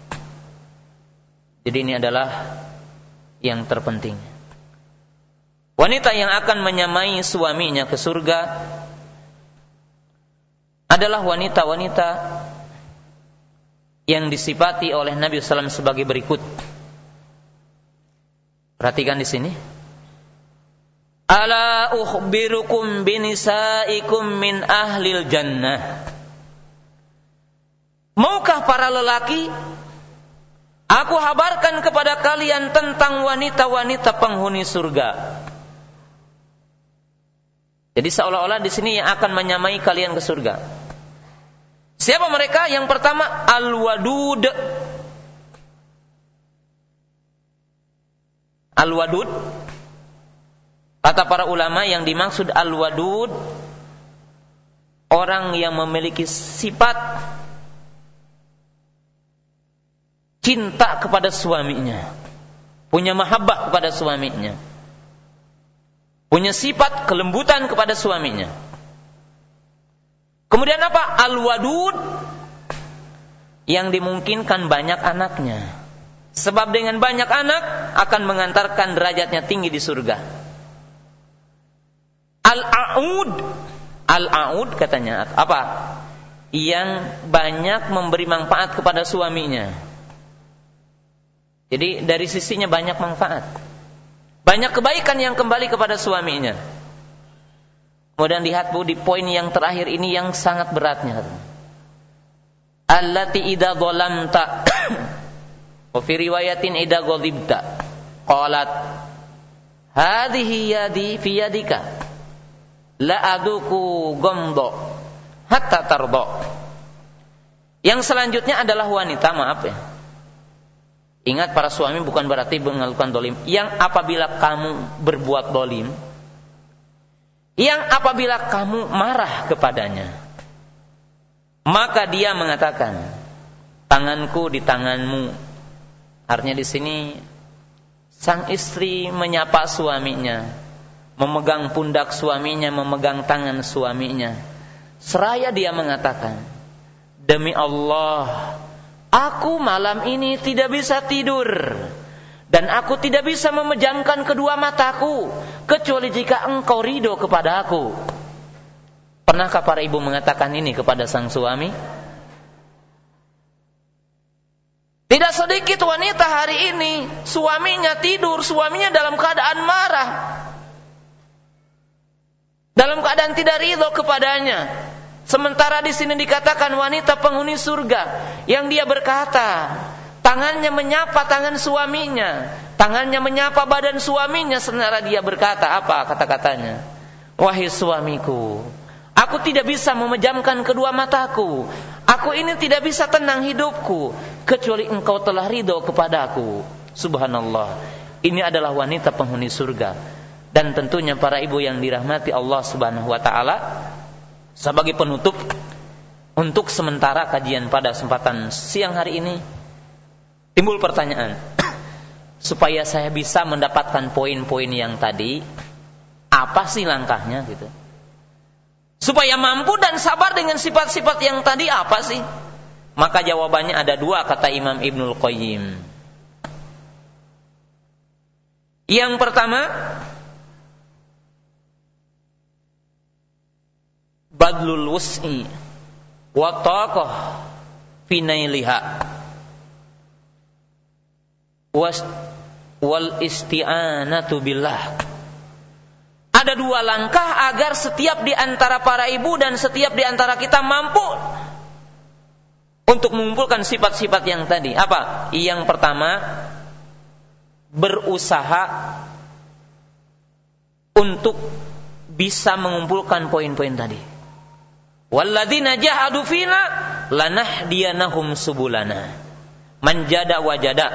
Jadi ini adalah yang terpenting. Wanita yang akan menyamai suaminya ke surga adalah wanita-wanita yang disifati oleh Nabi SAW sebagai berikut. Perhatikan di sini. Ala ukhbirukum binisaikum min ahlil jannah. Maukah para lelaki Aku habarkan kepada kalian tentang wanita-wanita penghuni surga. Jadi seolah-olah di sini yang akan menyamai kalian ke surga. Siapa mereka? Yang pertama Al-Wadud. Al-Wadud kata para ulama yang dimaksud Al-Wadud orang yang memiliki sifat cinta kepada suaminya, punya mahabbah kepada suaminya punya sifat kelembutan kepada suaminya. Kemudian apa? Al-wadud yang dimungkinkan banyak anaknya. Sebab dengan banyak anak akan mengantarkan derajatnya tinggi di surga. Al-a'ud. Al-a'ud katanya apa? Yang banyak memberi manfaat kepada suaminya. Jadi dari sisinya banyak manfaat. Banyak kebaikan yang kembali kepada suaminya. Kemudian lihat Bu di poin yang terakhir ini yang sangat beratnya. Allati idza dhalamta wa fi riwayatin idza ghadibta qalat hadhihi yadi fi yadika la aduku gomdo hatta tardo. Yang selanjutnya adalah wanita, maaf ya. Ingat para suami bukan berarti melakukan dolim. Yang apabila kamu berbuat dolim, yang apabila kamu marah kepadanya, maka dia mengatakan, tanganku di tanganmu. Artinya di sini sang istri menyapa suaminya, memegang pundak suaminya, memegang tangan suaminya. Seraya dia mengatakan, "Demi Allah, aku malam ini tidak bisa tidur." Dan aku tidak bisa memejamkan kedua mataku kecuali jika engkau ridho kepada aku. Pernahkah para ibu mengatakan ini kepada sang suami? Tidak sedikit wanita hari ini suaminya tidur, suaminya dalam keadaan marah. Dalam keadaan tidak ridho kepadanya. Sementara di sini dikatakan wanita penghuni surga yang dia berkata, tangannya menyapa tangan suaminya, tangannya menyapa badan suaminya sementara dia berkata apa kata-katanya? Wahai suamiku, aku tidak bisa memejamkan kedua mataku. Aku ini tidak bisa tenang hidupku kecuali engkau telah ridho kepadaku. Subhanallah. Ini adalah wanita penghuni surga dan tentunya para ibu yang dirahmati Allah Subhanahu wa taala sebagai penutup untuk sementara kajian pada kesempatan siang hari ini timbul pertanyaan supaya saya bisa mendapatkan poin-poin yang tadi apa sih langkahnya gitu? Supaya mampu dan sabar dengan sifat-sifat yang tadi apa sih? Maka jawabannya ada dua kata Imam Ibnul Qayyim. Yang pertama badlul wus'i wa taqah fi nailiha wal isti'anatu billah ada dua langkah agar setiap di antara para ibu dan setiap di antara kita mampu untuk mengumpulkan sifat-sifat yang tadi. Apa? Yang pertama, berusaha untuk bisa mengumpulkan poin-poin tadi. Walladzina jahadu fina lanahdiyanahum subulana. Manjada wajada.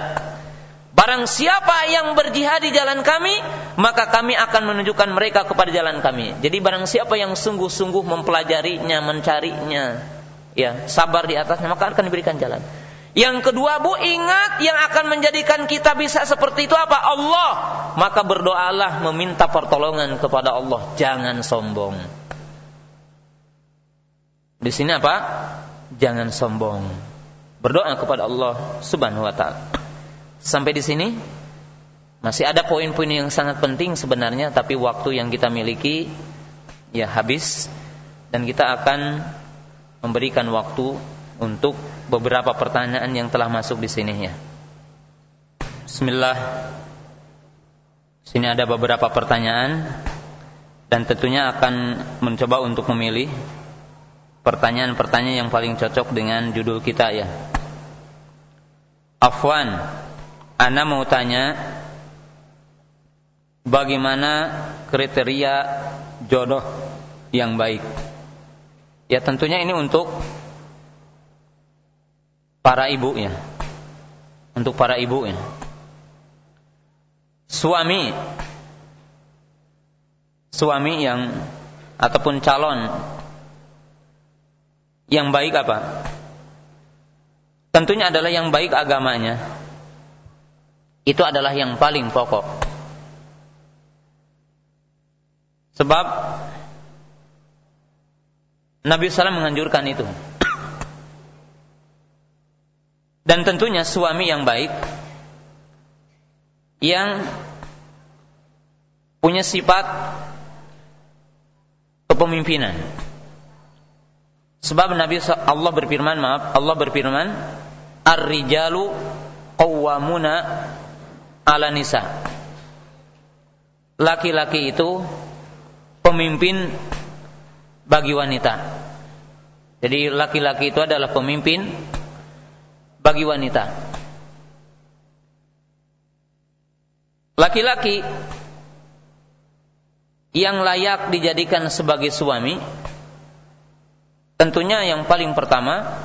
Barang siapa yang berjihad di jalan kami, maka kami akan menunjukkan mereka kepada jalan kami. Jadi barang siapa yang sungguh-sungguh mempelajarinya, mencarinya, ya, sabar di atasnya, maka akan diberikan jalan. Yang kedua, Bu, ingat yang akan menjadikan kita bisa seperti itu apa? Allah. Maka berdoalah meminta pertolongan kepada Allah, jangan sombong. Di sini apa? Jangan sombong. Berdoa kepada Allah Subhanahu wa taala. Sampai di sini masih ada poin-poin yang sangat penting sebenarnya tapi waktu yang kita miliki ya habis dan kita akan memberikan waktu untuk beberapa pertanyaan yang telah masuk di sini ya. Bismillah. Sini ada beberapa pertanyaan dan tentunya akan mencoba untuk memilih pertanyaan-pertanyaan yang paling cocok dengan judul kita ya. Afwan, Ana mau tanya bagaimana kriteria jodoh yang baik? Ya tentunya ini untuk para ibu ya. Untuk para ibu ya. Suami suami yang ataupun calon yang baik apa? Tentunya adalah yang baik agamanya. Itu adalah yang paling pokok. Sebab Nabi SAW menganjurkan itu. Dan tentunya suami yang baik yang punya sifat kepemimpinan. Sebab Nabi Allah berfirman, maaf, Allah berfirman, "Ar-rijalu qawwamuna 'ala nisa." Laki-laki itu pemimpin bagi wanita. Jadi laki-laki itu adalah pemimpin bagi wanita. Laki-laki yang layak dijadikan sebagai suami tentunya yang paling pertama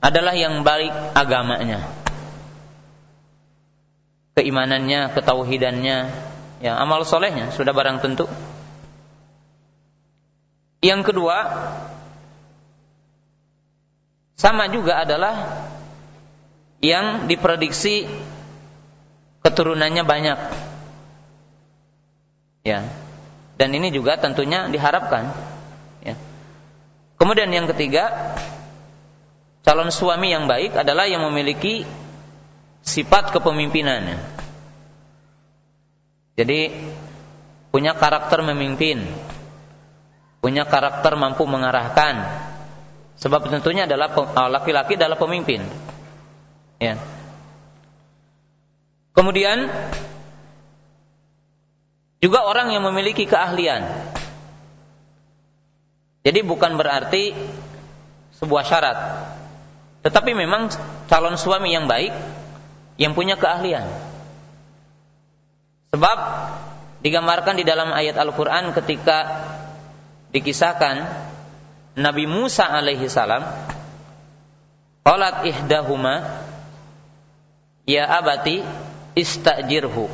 adalah yang baik agamanya. Keimanannya, ketauhidannya, ya amal solehnya sudah barang tentu. Yang kedua, sama juga adalah yang diprediksi keturunannya banyak. Ya. Dan ini juga tentunya diharapkan. Kemudian yang ketiga, calon suami yang baik adalah yang memiliki sifat kepemimpinan. Jadi punya karakter memimpin, punya karakter mampu mengarahkan. Sebab tentunya adalah laki-laki adalah pemimpin. Ya. Kemudian juga orang yang memiliki keahlian. Jadi bukan berarti sebuah syarat. Tetapi memang calon suami yang baik yang punya keahlian. Sebab digambarkan di dalam ayat Al-Qur'an ketika dikisahkan Nabi Musa alaihi salam qalat ihdahuma Ya abati istajirhu.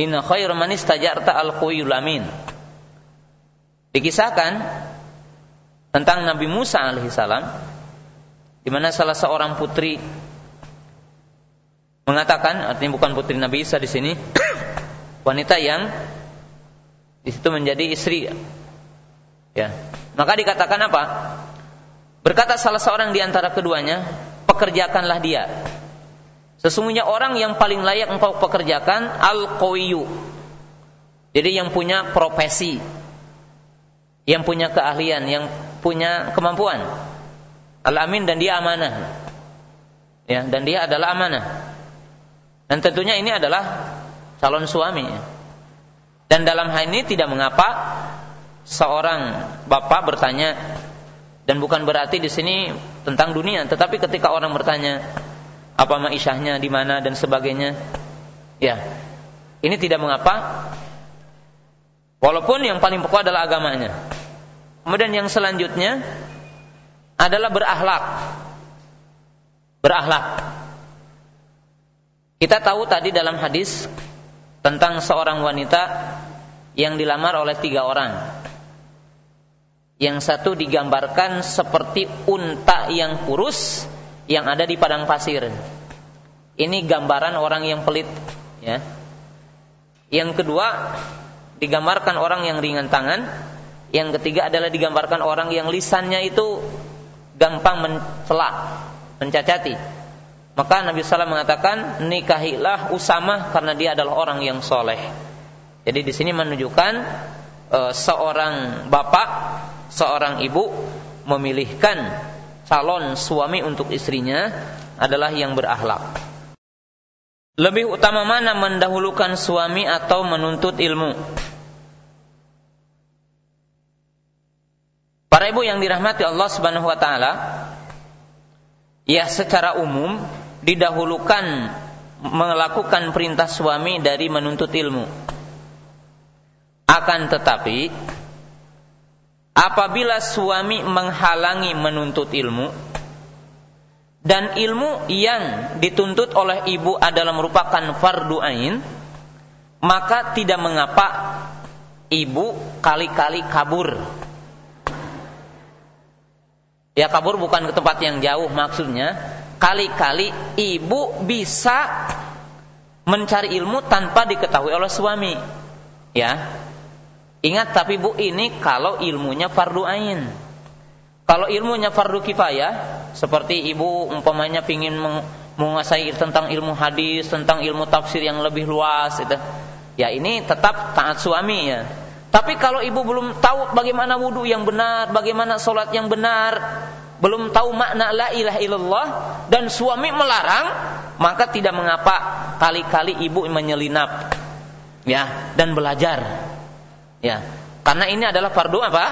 Inna khair man istajarta al amin. Dikisahkan tentang Nabi Musa alaihissalam di mana salah seorang putri mengatakan artinya bukan putri Nabi Isa di sini wanita yang di situ menjadi istri. Ya. Maka dikatakan apa? Berkata salah seorang di antara keduanya pekerjakanlah dia. Sesungguhnya orang yang paling layak engkau pekerjakan al-qawiyu. Jadi yang punya profesi, yang punya keahlian, yang punya kemampuan. Al-amin dan dia amanah. Ya, dan dia adalah amanah. Dan tentunya ini adalah calon suami. Dan dalam hal ini tidak mengapa seorang bapak bertanya dan bukan berarti di sini tentang dunia, tetapi ketika orang bertanya, apa maishahnya di mana dan sebagainya. Ya. Ini tidak mengapa. Walaupun yang paling pokok adalah agamanya. Kemudian yang selanjutnya adalah berakhlak. Berakhlak. Kita tahu tadi dalam hadis tentang seorang wanita yang dilamar oleh tiga orang. Yang satu digambarkan seperti unta yang kurus, yang ada di padang pasir. Ini gambaran orang yang pelit, ya. Yang kedua digambarkan orang yang ringan tangan, yang ketiga adalah digambarkan orang yang lisannya itu gampang mencela, mencacati. Maka Nabi SAW mengatakan nikahilah Usamah karena dia adalah orang yang soleh. Jadi di sini menunjukkan e, seorang bapak, seorang ibu memilihkan calon suami untuk istrinya adalah yang berakhlak. Lebih utama mana mendahulukan suami atau menuntut ilmu? Para ibu yang dirahmati Allah Subhanahu wa taala, ya secara umum didahulukan melakukan perintah suami dari menuntut ilmu. Akan tetapi apabila suami menghalangi menuntut ilmu dan ilmu yang dituntut oleh ibu adalah merupakan fardu ain maka tidak mengapa ibu kali-kali kabur ya kabur bukan ke tempat yang jauh maksudnya kali-kali ibu bisa mencari ilmu tanpa diketahui oleh suami ya Ingat tapi Bu ini kalau ilmunya fardu ain. Kalau ilmunya fardu kifayah, seperti ibu umpamanya pingin menguasai tentang ilmu hadis, tentang ilmu tafsir yang lebih luas itu. Ya ini tetap taat suami ya. Tapi kalau ibu belum tahu bagaimana wudhu yang benar, bagaimana sholat yang benar, belum tahu makna la ilaha illallah dan suami melarang, maka tidak mengapa kali-kali ibu menyelinap ya dan belajar Ya. Karena ini adalah fardu apa?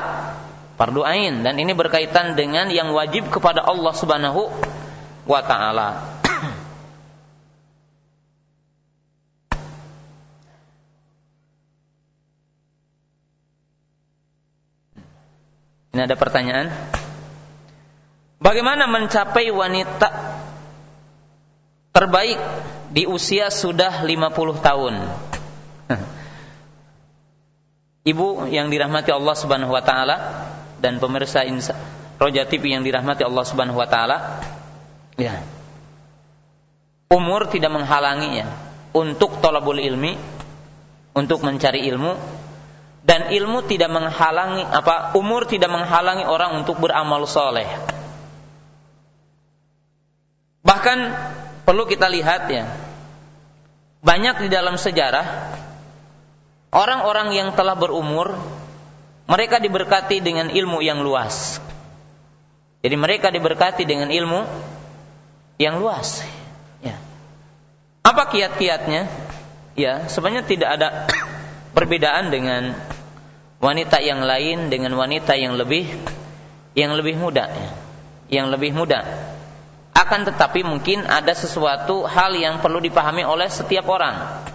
Fardu ain dan ini berkaitan dengan yang wajib kepada Allah Subhanahu wa taala. Ini ada pertanyaan. Bagaimana mencapai wanita terbaik di usia sudah 50 tahun? Ibu yang dirahmati Allah Subhanahu wa taala dan pemirsa Roja TV yang dirahmati Allah Subhanahu wa taala, ya. Umur tidak menghalangi ya untuk tolabul ilmi, untuk mencari ilmu dan ilmu tidak menghalangi apa umur tidak menghalangi orang untuk beramal soleh. Bahkan perlu kita lihat ya, banyak di dalam sejarah Orang-orang yang telah berumur mereka diberkati dengan ilmu yang luas. Jadi mereka diberkati dengan ilmu yang luas. Ya. Apa kiat-kiatnya? Ya, sebenarnya tidak ada perbedaan dengan wanita yang lain dengan wanita yang lebih yang lebih muda ya. Yang lebih muda. Akan tetapi mungkin ada sesuatu hal yang perlu dipahami oleh setiap orang.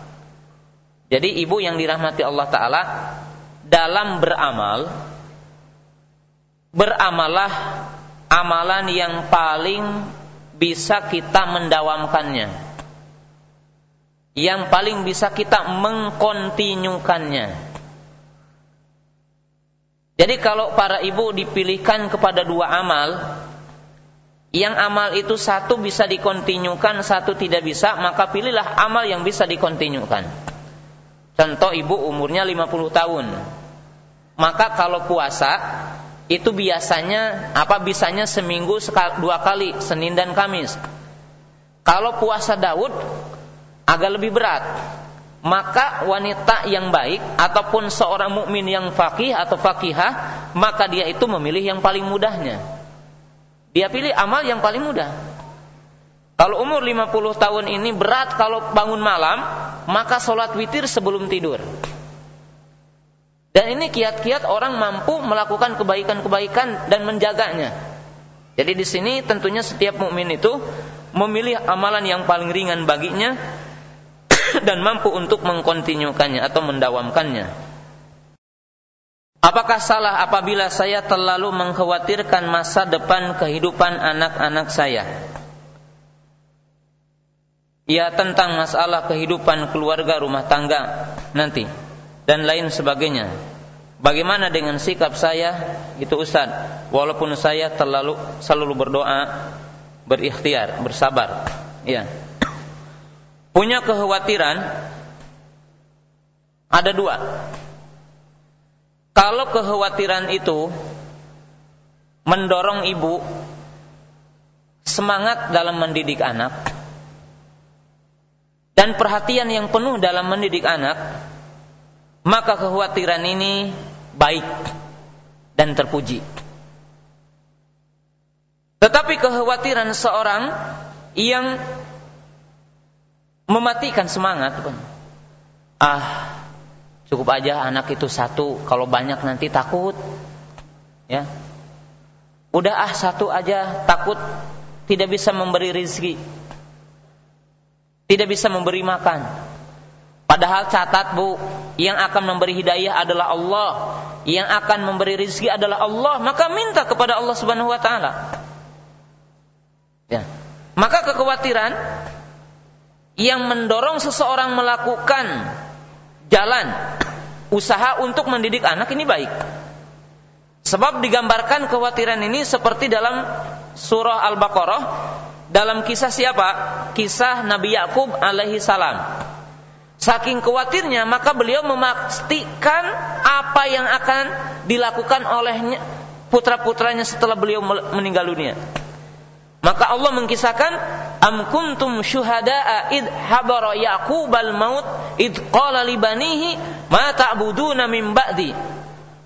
Jadi ibu yang dirahmati Allah Ta'ala dalam beramal, beramalah amalan yang paling bisa kita mendawamkannya. Yang paling bisa kita mengkontinyukannya. Jadi kalau para ibu dipilihkan kepada dua amal, yang amal itu satu bisa dikontinyukan, satu tidak bisa, maka pilihlah amal yang bisa dikontinyukan. Contoh ibu umurnya 50 tahun. Maka kalau puasa itu biasanya apa bisanya seminggu dua kali Senin dan Kamis. Kalau puasa Daud agak lebih berat. Maka wanita yang baik ataupun seorang mukmin yang fakih atau fakihah, maka dia itu memilih yang paling mudahnya. Dia pilih amal yang paling mudah. Kalau umur 50 tahun ini berat kalau bangun malam, maka sholat witir sebelum tidur. Dan ini kiat-kiat orang mampu melakukan kebaikan-kebaikan dan menjaganya. Jadi di sini tentunya setiap mukmin itu memilih amalan yang paling ringan baginya dan mampu untuk mengkontinyukannya atau mendawamkannya. Apakah salah apabila saya terlalu mengkhawatirkan masa depan kehidupan anak-anak saya? ya tentang masalah kehidupan keluarga rumah tangga nanti dan lain sebagainya. Bagaimana dengan sikap saya itu Ustaz? Walaupun saya terlalu selalu berdoa, berikhtiar, bersabar. Ya. Punya kekhawatiran ada dua. Kalau kekhawatiran itu mendorong ibu semangat dalam mendidik anak, dan perhatian yang penuh dalam mendidik anak, maka kekhawatiran ini baik dan terpuji. Tetapi kekhawatiran seorang yang mematikan semangat, ah cukup aja anak itu satu, kalau banyak nanti takut, ya. Udah ah satu aja takut tidak bisa memberi rezeki tidak bisa memberi makan. Padahal catat bu, yang akan memberi hidayah adalah Allah, yang akan memberi rizki adalah Allah, maka minta kepada Allah Subhanahu Wa Taala. Ya. Maka kekhawatiran yang mendorong seseorang melakukan jalan usaha untuk mendidik anak ini baik. Sebab digambarkan kekhawatiran ini seperti dalam surah Al-Baqarah dalam kisah siapa? Kisah Nabi Yakub alaihi salam. Saking khawatirnya maka beliau memastikan apa yang akan dilakukan olehnya putra-putranya setelah beliau meninggal dunia. Maka Allah mengkisahkan am kuntum syuhada'a id habara yaqubal maut id qala li banihi ma ta'buduna min ba'di?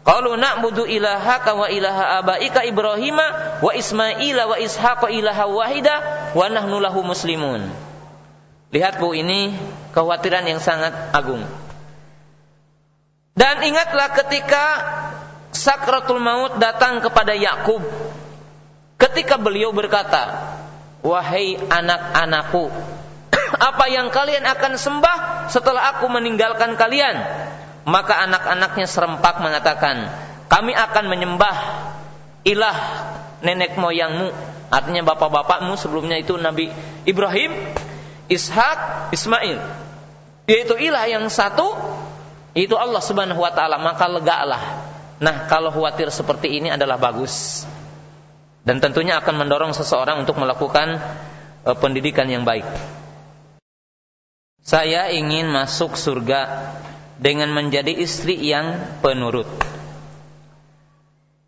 Qalu na'budu ilahaka wa ilaha abaika ibrahima wa ismaila wa ishaqa ilaha wahida wa nahnu lahu muslimun. Lihat Bu ini kekhawatiran yang sangat agung. Dan ingatlah ketika sakratul maut datang kepada Yakub ketika beliau berkata, "Wahai anak-anakku, apa yang kalian akan sembah setelah aku meninggalkan kalian?" Maka anak-anaknya serempak mengatakan, "Kami akan menyembah ilah nenek moyangmu." Artinya bapak-bapakmu sebelumnya itu Nabi Ibrahim Ishak, Ismail. Yaitu ilah yang satu, itu Allah Subhanahu wa taala, maka legalah. Nah, kalau khawatir seperti ini adalah bagus. Dan tentunya akan mendorong seseorang untuk melakukan uh, pendidikan yang baik. Saya ingin masuk surga dengan menjadi istri yang penurut.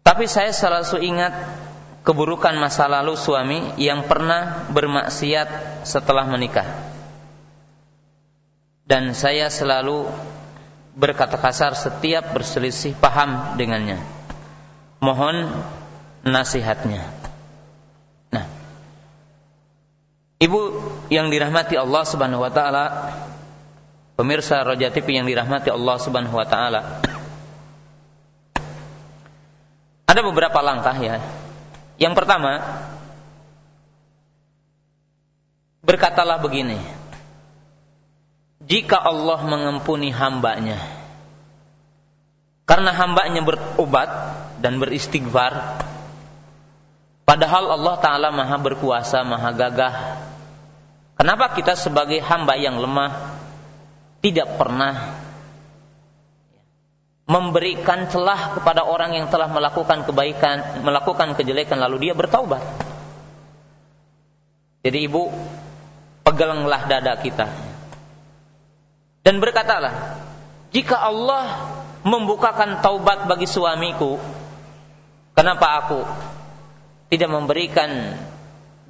Tapi saya selalu ingat keburukan masa lalu suami yang pernah bermaksiat setelah menikah. Dan saya selalu berkata kasar setiap berselisih paham dengannya. Mohon nasihatnya. Nah, Ibu yang dirahmati Allah Subhanahu wa taala, pemirsa Roja TV yang dirahmati Allah Subhanahu wa taala. Ada beberapa langkah ya yang pertama, berkatalah begini. Jika Allah mengampuni hambanya, karena hambanya berobat dan beristighfar, padahal Allah Ta'ala maha berkuasa, maha gagah, kenapa kita sebagai hamba yang lemah tidak pernah memberikan celah kepada orang yang telah melakukan kebaikan, melakukan kejelekan lalu dia bertaubat. Jadi ibu peganglah dada kita dan berkatalah, jika Allah membukakan taubat bagi suamiku, kenapa aku tidak memberikan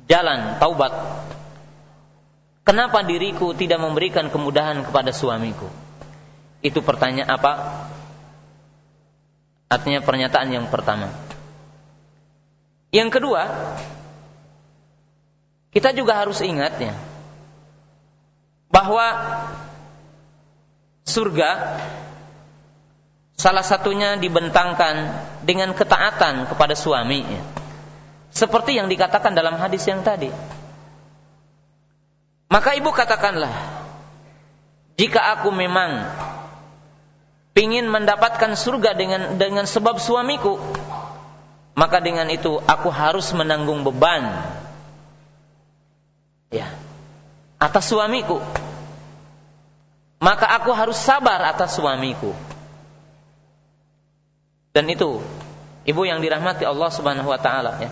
jalan taubat? Kenapa diriku tidak memberikan kemudahan kepada suamiku? Itu pertanyaan apa? Artinya pernyataan yang pertama. Yang kedua, kita juga harus ingat ya bahwa surga salah satunya dibentangkan dengan ketaatan kepada suami ya. Seperti yang dikatakan dalam hadis yang tadi. Maka ibu katakanlah, jika aku memang ingin mendapatkan surga dengan dengan sebab suamiku, maka dengan itu aku harus menanggung beban ya atas suamiku. Maka aku harus sabar atas suamiku. Dan itu ibu yang dirahmati Allah Subhanahu wa taala ya.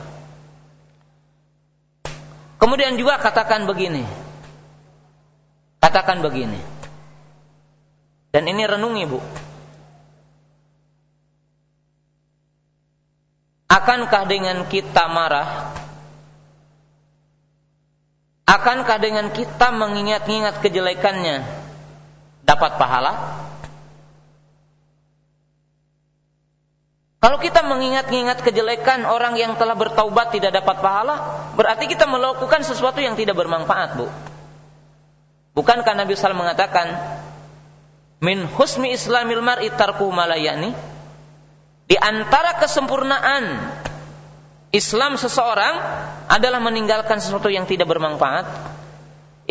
Kemudian juga katakan begini. Katakan begini. Dan ini renungi, Bu. Akankah dengan kita marah? Akankah dengan kita mengingat-ingat kejelekannya dapat pahala? Kalau kita mengingat-ingat kejelekan orang yang telah bertaubat tidak dapat pahala, berarti kita melakukan sesuatu yang tidak bermanfaat, Bu. Bukankah Nabi SAW mengatakan, Min husmi islamil mar'i tarku malayani? Di antara kesempurnaan Islam seseorang adalah meninggalkan sesuatu yang tidak bermanfaat.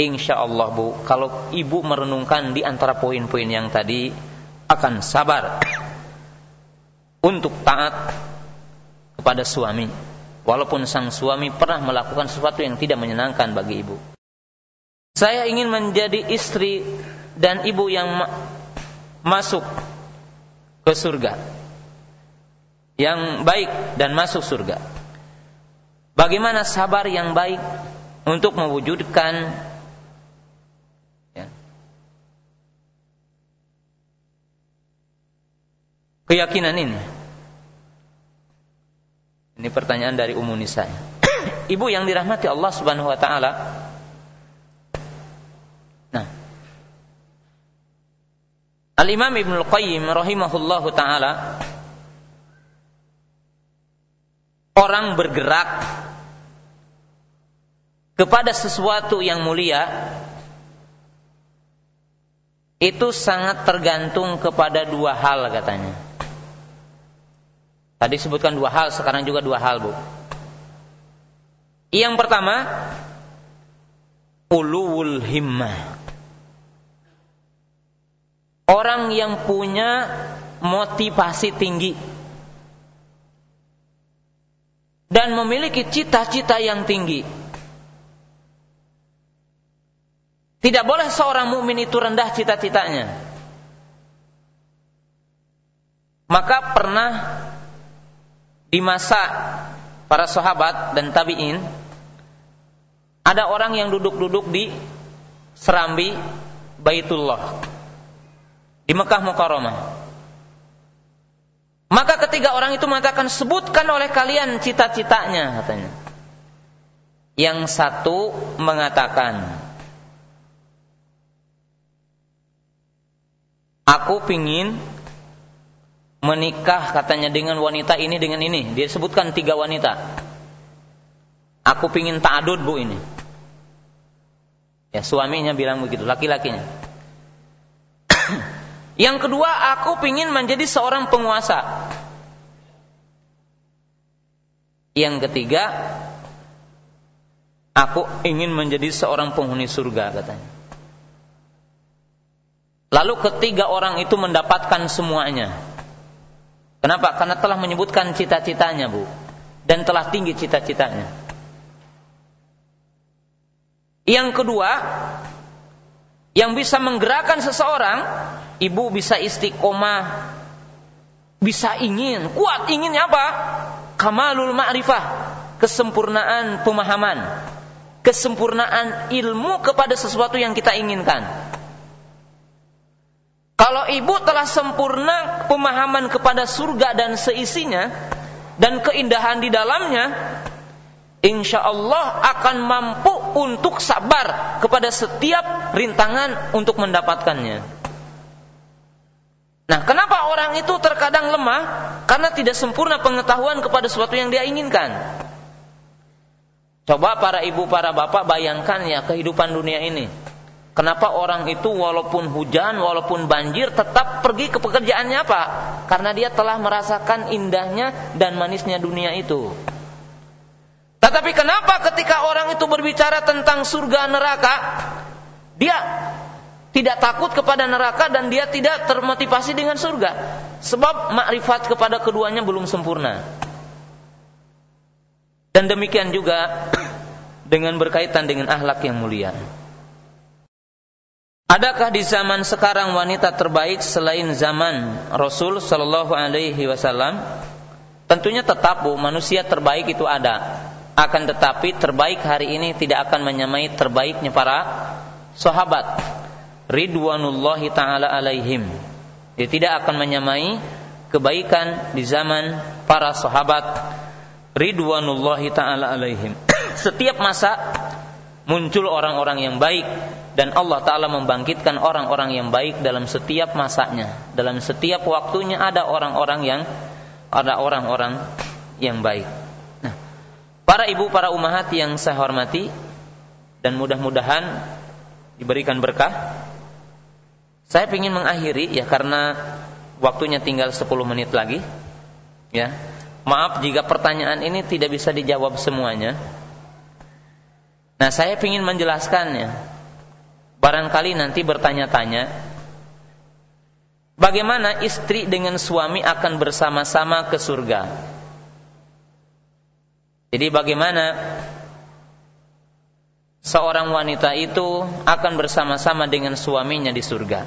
Insya Allah bu, kalau ibu merenungkan di antara poin-poin yang tadi akan sabar untuk taat kepada suami walaupun sang suami pernah melakukan sesuatu yang tidak menyenangkan bagi ibu. Saya ingin menjadi istri dan ibu yang ma masuk ke surga. Yang baik dan masuk surga. Bagaimana sabar yang baik untuk mewujudkan ya, keyakinan ini? Ini pertanyaan dari Ummu Nisa. Ibu yang dirahmati Allah Subhanahu wa taala. Nah. Al-Imam Ibnu Qayyim rahimahullahu taala orang bergerak kepada sesuatu yang mulia itu sangat tergantung kepada dua hal katanya. Tadi sebutkan dua hal, sekarang juga dua hal, Bu. Yang pertama, ulul himmah. Orang yang punya motivasi tinggi dan memiliki cita-cita yang tinggi. Tidak boleh seorang mukmin itu rendah cita-citanya. Maka pernah di masa para sahabat dan tabi'in ada orang yang duduk-duduk di serambi Baitullah di Mekah Mukarramah. Maka ketiga orang itu mengatakan sebutkan oleh kalian cita-citanya katanya. Yang satu mengatakan Aku pingin menikah katanya dengan wanita ini dengan ini. Dia sebutkan tiga wanita. Aku pingin ta'adud bu ini. Ya suaminya bilang begitu, laki-lakinya. Yang kedua, aku pingin menjadi seorang penguasa. Yang ketiga, aku ingin menjadi seorang penghuni surga katanya. Lalu ketiga orang itu mendapatkan semuanya. Kenapa? Karena telah menyebutkan cita-citanya, Bu. Dan telah tinggi cita-citanya. Yang kedua, yang bisa menggerakkan seseorang, ibu bisa istiqomah, bisa ingin, kuat inginnya apa? Kamalul ma'rifah, kesempurnaan pemahaman, kesempurnaan ilmu kepada sesuatu yang kita inginkan. Kalau ibu telah sempurna pemahaman kepada surga dan seisinya dan keindahan di dalamnya, insya Allah akan mampu untuk sabar kepada setiap rintangan untuk mendapatkannya. Nah, kenapa orang itu terkadang lemah? Karena tidak sempurna pengetahuan kepada sesuatu yang dia inginkan. Coba para ibu, para bapak bayangkan ya kehidupan dunia ini Kenapa orang itu walaupun hujan, walaupun banjir tetap pergi ke pekerjaannya apa? Karena dia telah merasakan indahnya dan manisnya dunia itu. Tetapi kenapa ketika orang itu berbicara tentang surga neraka, dia tidak takut kepada neraka dan dia tidak termotivasi dengan surga? Sebab makrifat kepada keduanya belum sempurna. Dan demikian juga dengan berkaitan dengan akhlak yang mulia. Adakah di zaman sekarang wanita terbaik selain zaman Rasul Shallallahu Alaihi Wasallam? Tentunya tetap bu, manusia terbaik itu ada. Akan tetapi terbaik hari ini tidak akan menyamai terbaiknya para sahabat. Ridwanullahi taala alaihim. Dia tidak akan menyamai kebaikan di zaman para sahabat. Ridwanullahi taala alaihim. Setiap masa muncul orang-orang yang baik dan Allah taala membangkitkan orang-orang yang baik dalam setiap masanya. Dalam setiap waktunya ada orang-orang yang ada orang-orang yang baik. Nah para ibu para umahat yang saya hormati dan mudah-mudahan diberikan berkah saya ingin mengakhiri ya karena waktunya tinggal 10 menit lagi. Ya maaf jika pertanyaan ini tidak bisa dijawab semuanya. Nah saya ingin menjelaskannya. Barangkali nanti bertanya-tanya, bagaimana istri dengan suami akan bersama-sama ke surga? Jadi bagaimana seorang wanita itu akan bersama-sama dengan suaminya di surga?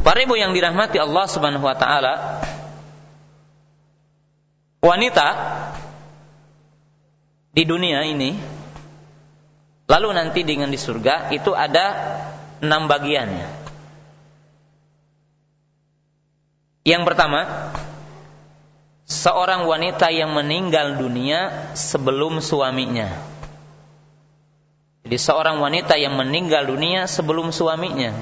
Para ibu yang dirahmati Allah Subhanahu wa taala, wanita di dunia ini lalu nanti dengan di surga itu ada enam bagiannya Yang pertama, seorang wanita yang meninggal dunia sebelum suaminya. Jadi seorang wanita yang meninggal dunia sebelum suaminya.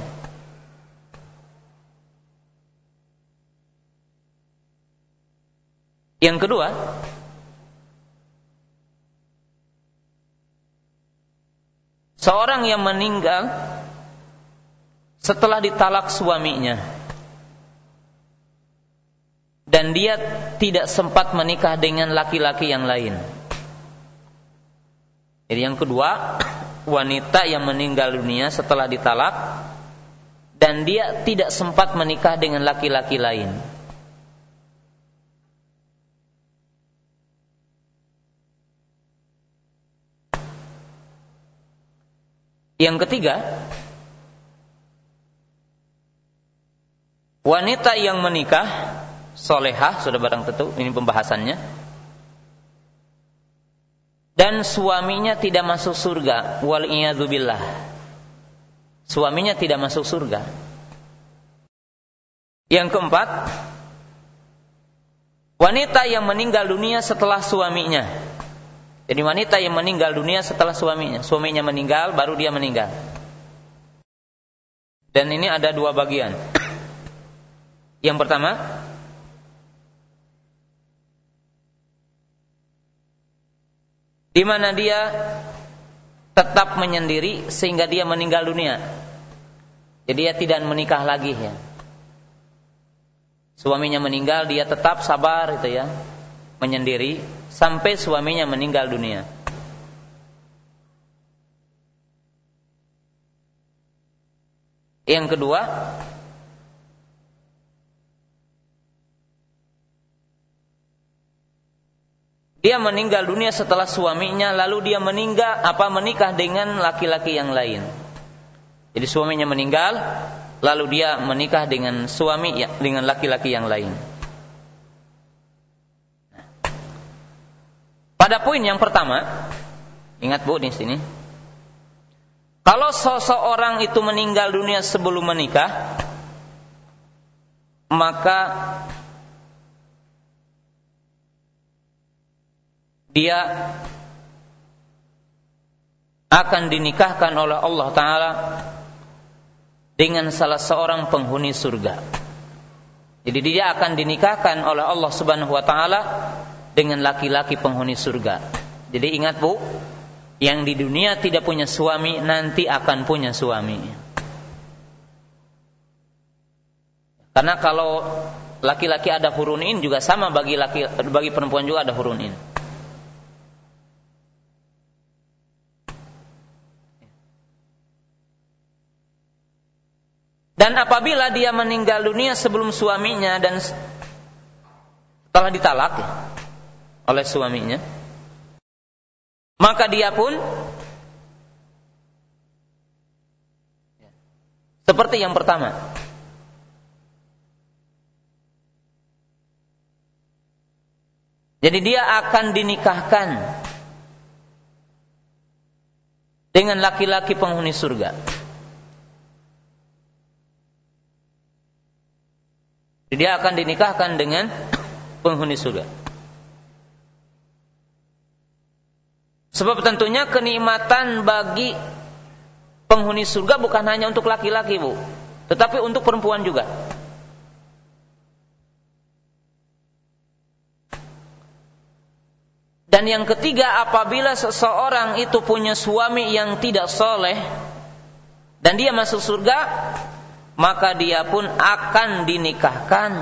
Yang kedua, seorang yang meninggal setelah ditalak suaminya dan dia tidak sempat menikah dengan laki-laki yang lain. Jadi yang kedua, wanita yang meninggal dunia setelah ditalak dan dia tidak sempat menikah dengan laki-laki lain. Yang ketiga, wanita yang menikah solehah sudah barang tentu ini pembahasannya. Dan suaminya tidak masuk surga wal billah. Suaminya tidak masuk surga. Yang keempat wanita yang meninggal dunia setelah suaminya jadi wanita yang meninggal dunia setelah suaminya suaminya meninggal baru dia meninggal dan ini ada dua bagian yang pertama di mana dia tetap menyendiri sehingga dia meninggal dunia. Jadi dia tidak menikah lagi ya. Suaminya meninggal, dia tetap sabar itu ya, menyendiri sampai suaminya meninggal dunia. Yang kedua, Dia meninggal dunia setelah suaminya lalu dia meninggal apa menikah dengan laki-laki yang lain. Jadi suaminya meninggal lalu dia menikah dengan suami ya, dengan laki-laki yang lain. Pada poin yang pertama, ingat Bu di sini. Kalau seseorang itu meninggal dunia sebelum menikah, maka dia akan dinikahkan oleh Allah Ta'ala dengan salah seorang penghuni surga. Jadi dia akan dinikahkan oleh Allah Subhanahu wa taala dengan laki-laki penghuni surga. Jadi ingat Bu, yang di dunia tidak punya suami nanti akan punya suami. Karena kalau laki-laki ada hurunin juga sama bagi laki bagi perempuan juga ada hurunin. Dan apabila dia meninggal dunia sebelum suaminya dan setelah ditalak oleh suaminya, maka dia pun seperti yang pertama. Jadi dia akan dinikahkan dengan laki-laki penghuni surga. Dia akan dinikahkan dengan penghuni surga. Sebab tentunya kenikmatan bagi penghuni surga bukan hanya untuk laki-laki, Bu, tetapi untuk perempuan juga. Dan yang ketiga, apabila seseorang itu punya suami yang tidak soleh dan dia masuk surga, maka dia pun akan dinikahkan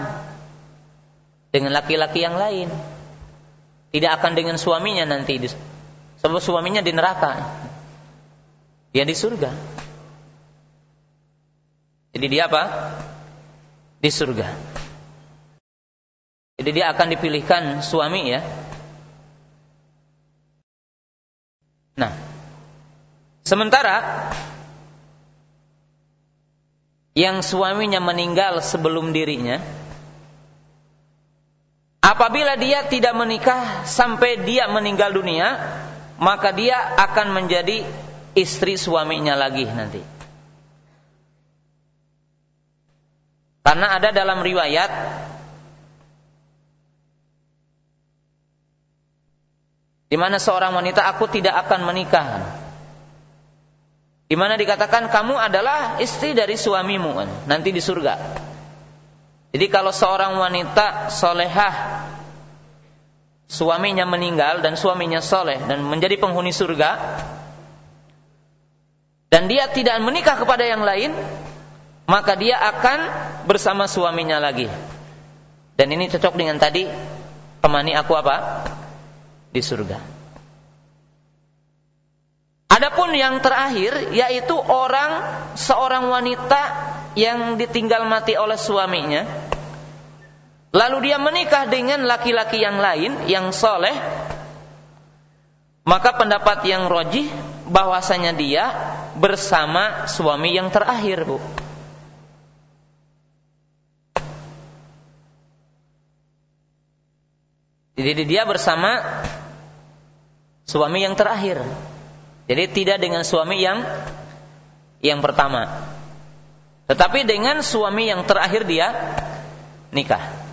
dengan laki-laki yang lain. Tidak akan dengan suaminya nanti. Sebab suaminya di neraka. Dia di surga. Jadi dia apa? Di surga. Jadi dia akan dipilihkan suami ya. Nah, sementara yang suaminya meninggal sebelum dirinya apabila dia tidak menikah sampai dia meninggal dunia maka dia akan menjadi istri suaminya lagi nanti. Karena ada dalam riwayat di mana seorang wanita aku tidak akan menikah. Di mana dikatakan kamu adalah istri dari suamimu nanti di surga. Jadi kalau seorang wanita solehah suaminya meninggal dan suaminya soleh dan menjadi penghuni surga. Dan dia tidak menikah kepada yang lain maka dia akan bersama suaminya lagi. Dan ini cocok dengan tadi temani aku apa? Di surga. Adapun yang terakhir yaitu orang seorang wanita yang ditinggal mati oleh suaminya lalu dia menikah dengan laki-laki yang lain yang soleh. Maka pendapat yang rojih bahwasanya dia bersama suami yang terakhir bu. Jadi dia bersama suami yang terakhir. Jadi tidak dengan suami yang yang pertama. Tetapi dengan suami yang terakhir dia nikah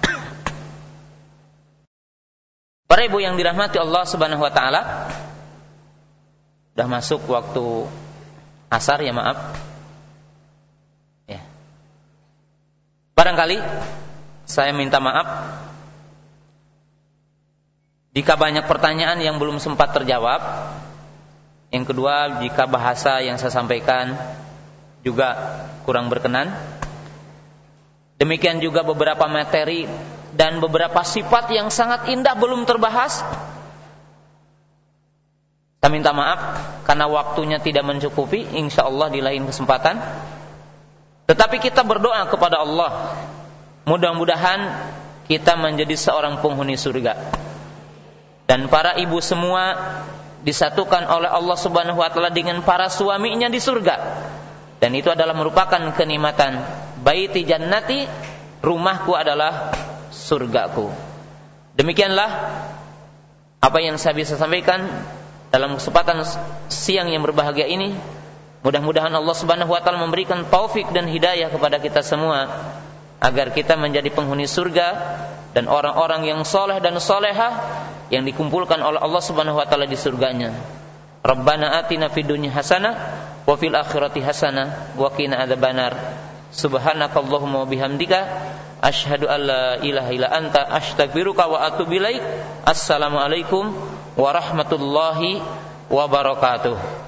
Para ibu yang dirahmati Allah Subhanahu wa taala, sudah masuk waktu asar ya maaf. Ya. Barangkali saya minta maaf jika banyak pertanyaan yang belum sempat terjawab. Yang kedua, jika bahasa yang saya sampaikan juga kurang berkenan. Demikian juga beberapa materi dan beberapa sifat yang sangat indah belum terbahas. Saya minta maaf karena waktunya tidak mencukupi, insya Allah di lain kesempatan. Tetapi kita berdoa kepada Allah, mudah-mudahan kita menjadi seorang penghuni surga. Dan para ibu semua disatukan oleh Allah Subhanahu wa taala dengan para suaminya di surga. Dan itu adalah merupakan kenikmatan. Baiti jannati, rumahku adalah surgaku. Demikianlah apa yang saya bisa sampaikan dalam kesempatan siang yang berbahagia ini. Mudah-mudahan Allah Subhanahu wa taala memberikan taufik dan hidayah kepada kita semua agar kita menjadi penghuni surga dan orang-orang yang soleh dan solehah yang dikumpulkan oleh Allah Subhanahu wa taala di surganya. Rabbana atina fid dunya hasanah wa fil akhirati hasanah wa qina adzabannar. Subhanakallahumma wa bihamdika Ashhadu an la ilaha illa anta astaghfiruka wa atubu ilaik. Assalamualaikum warahmatullahi wabarakatuh.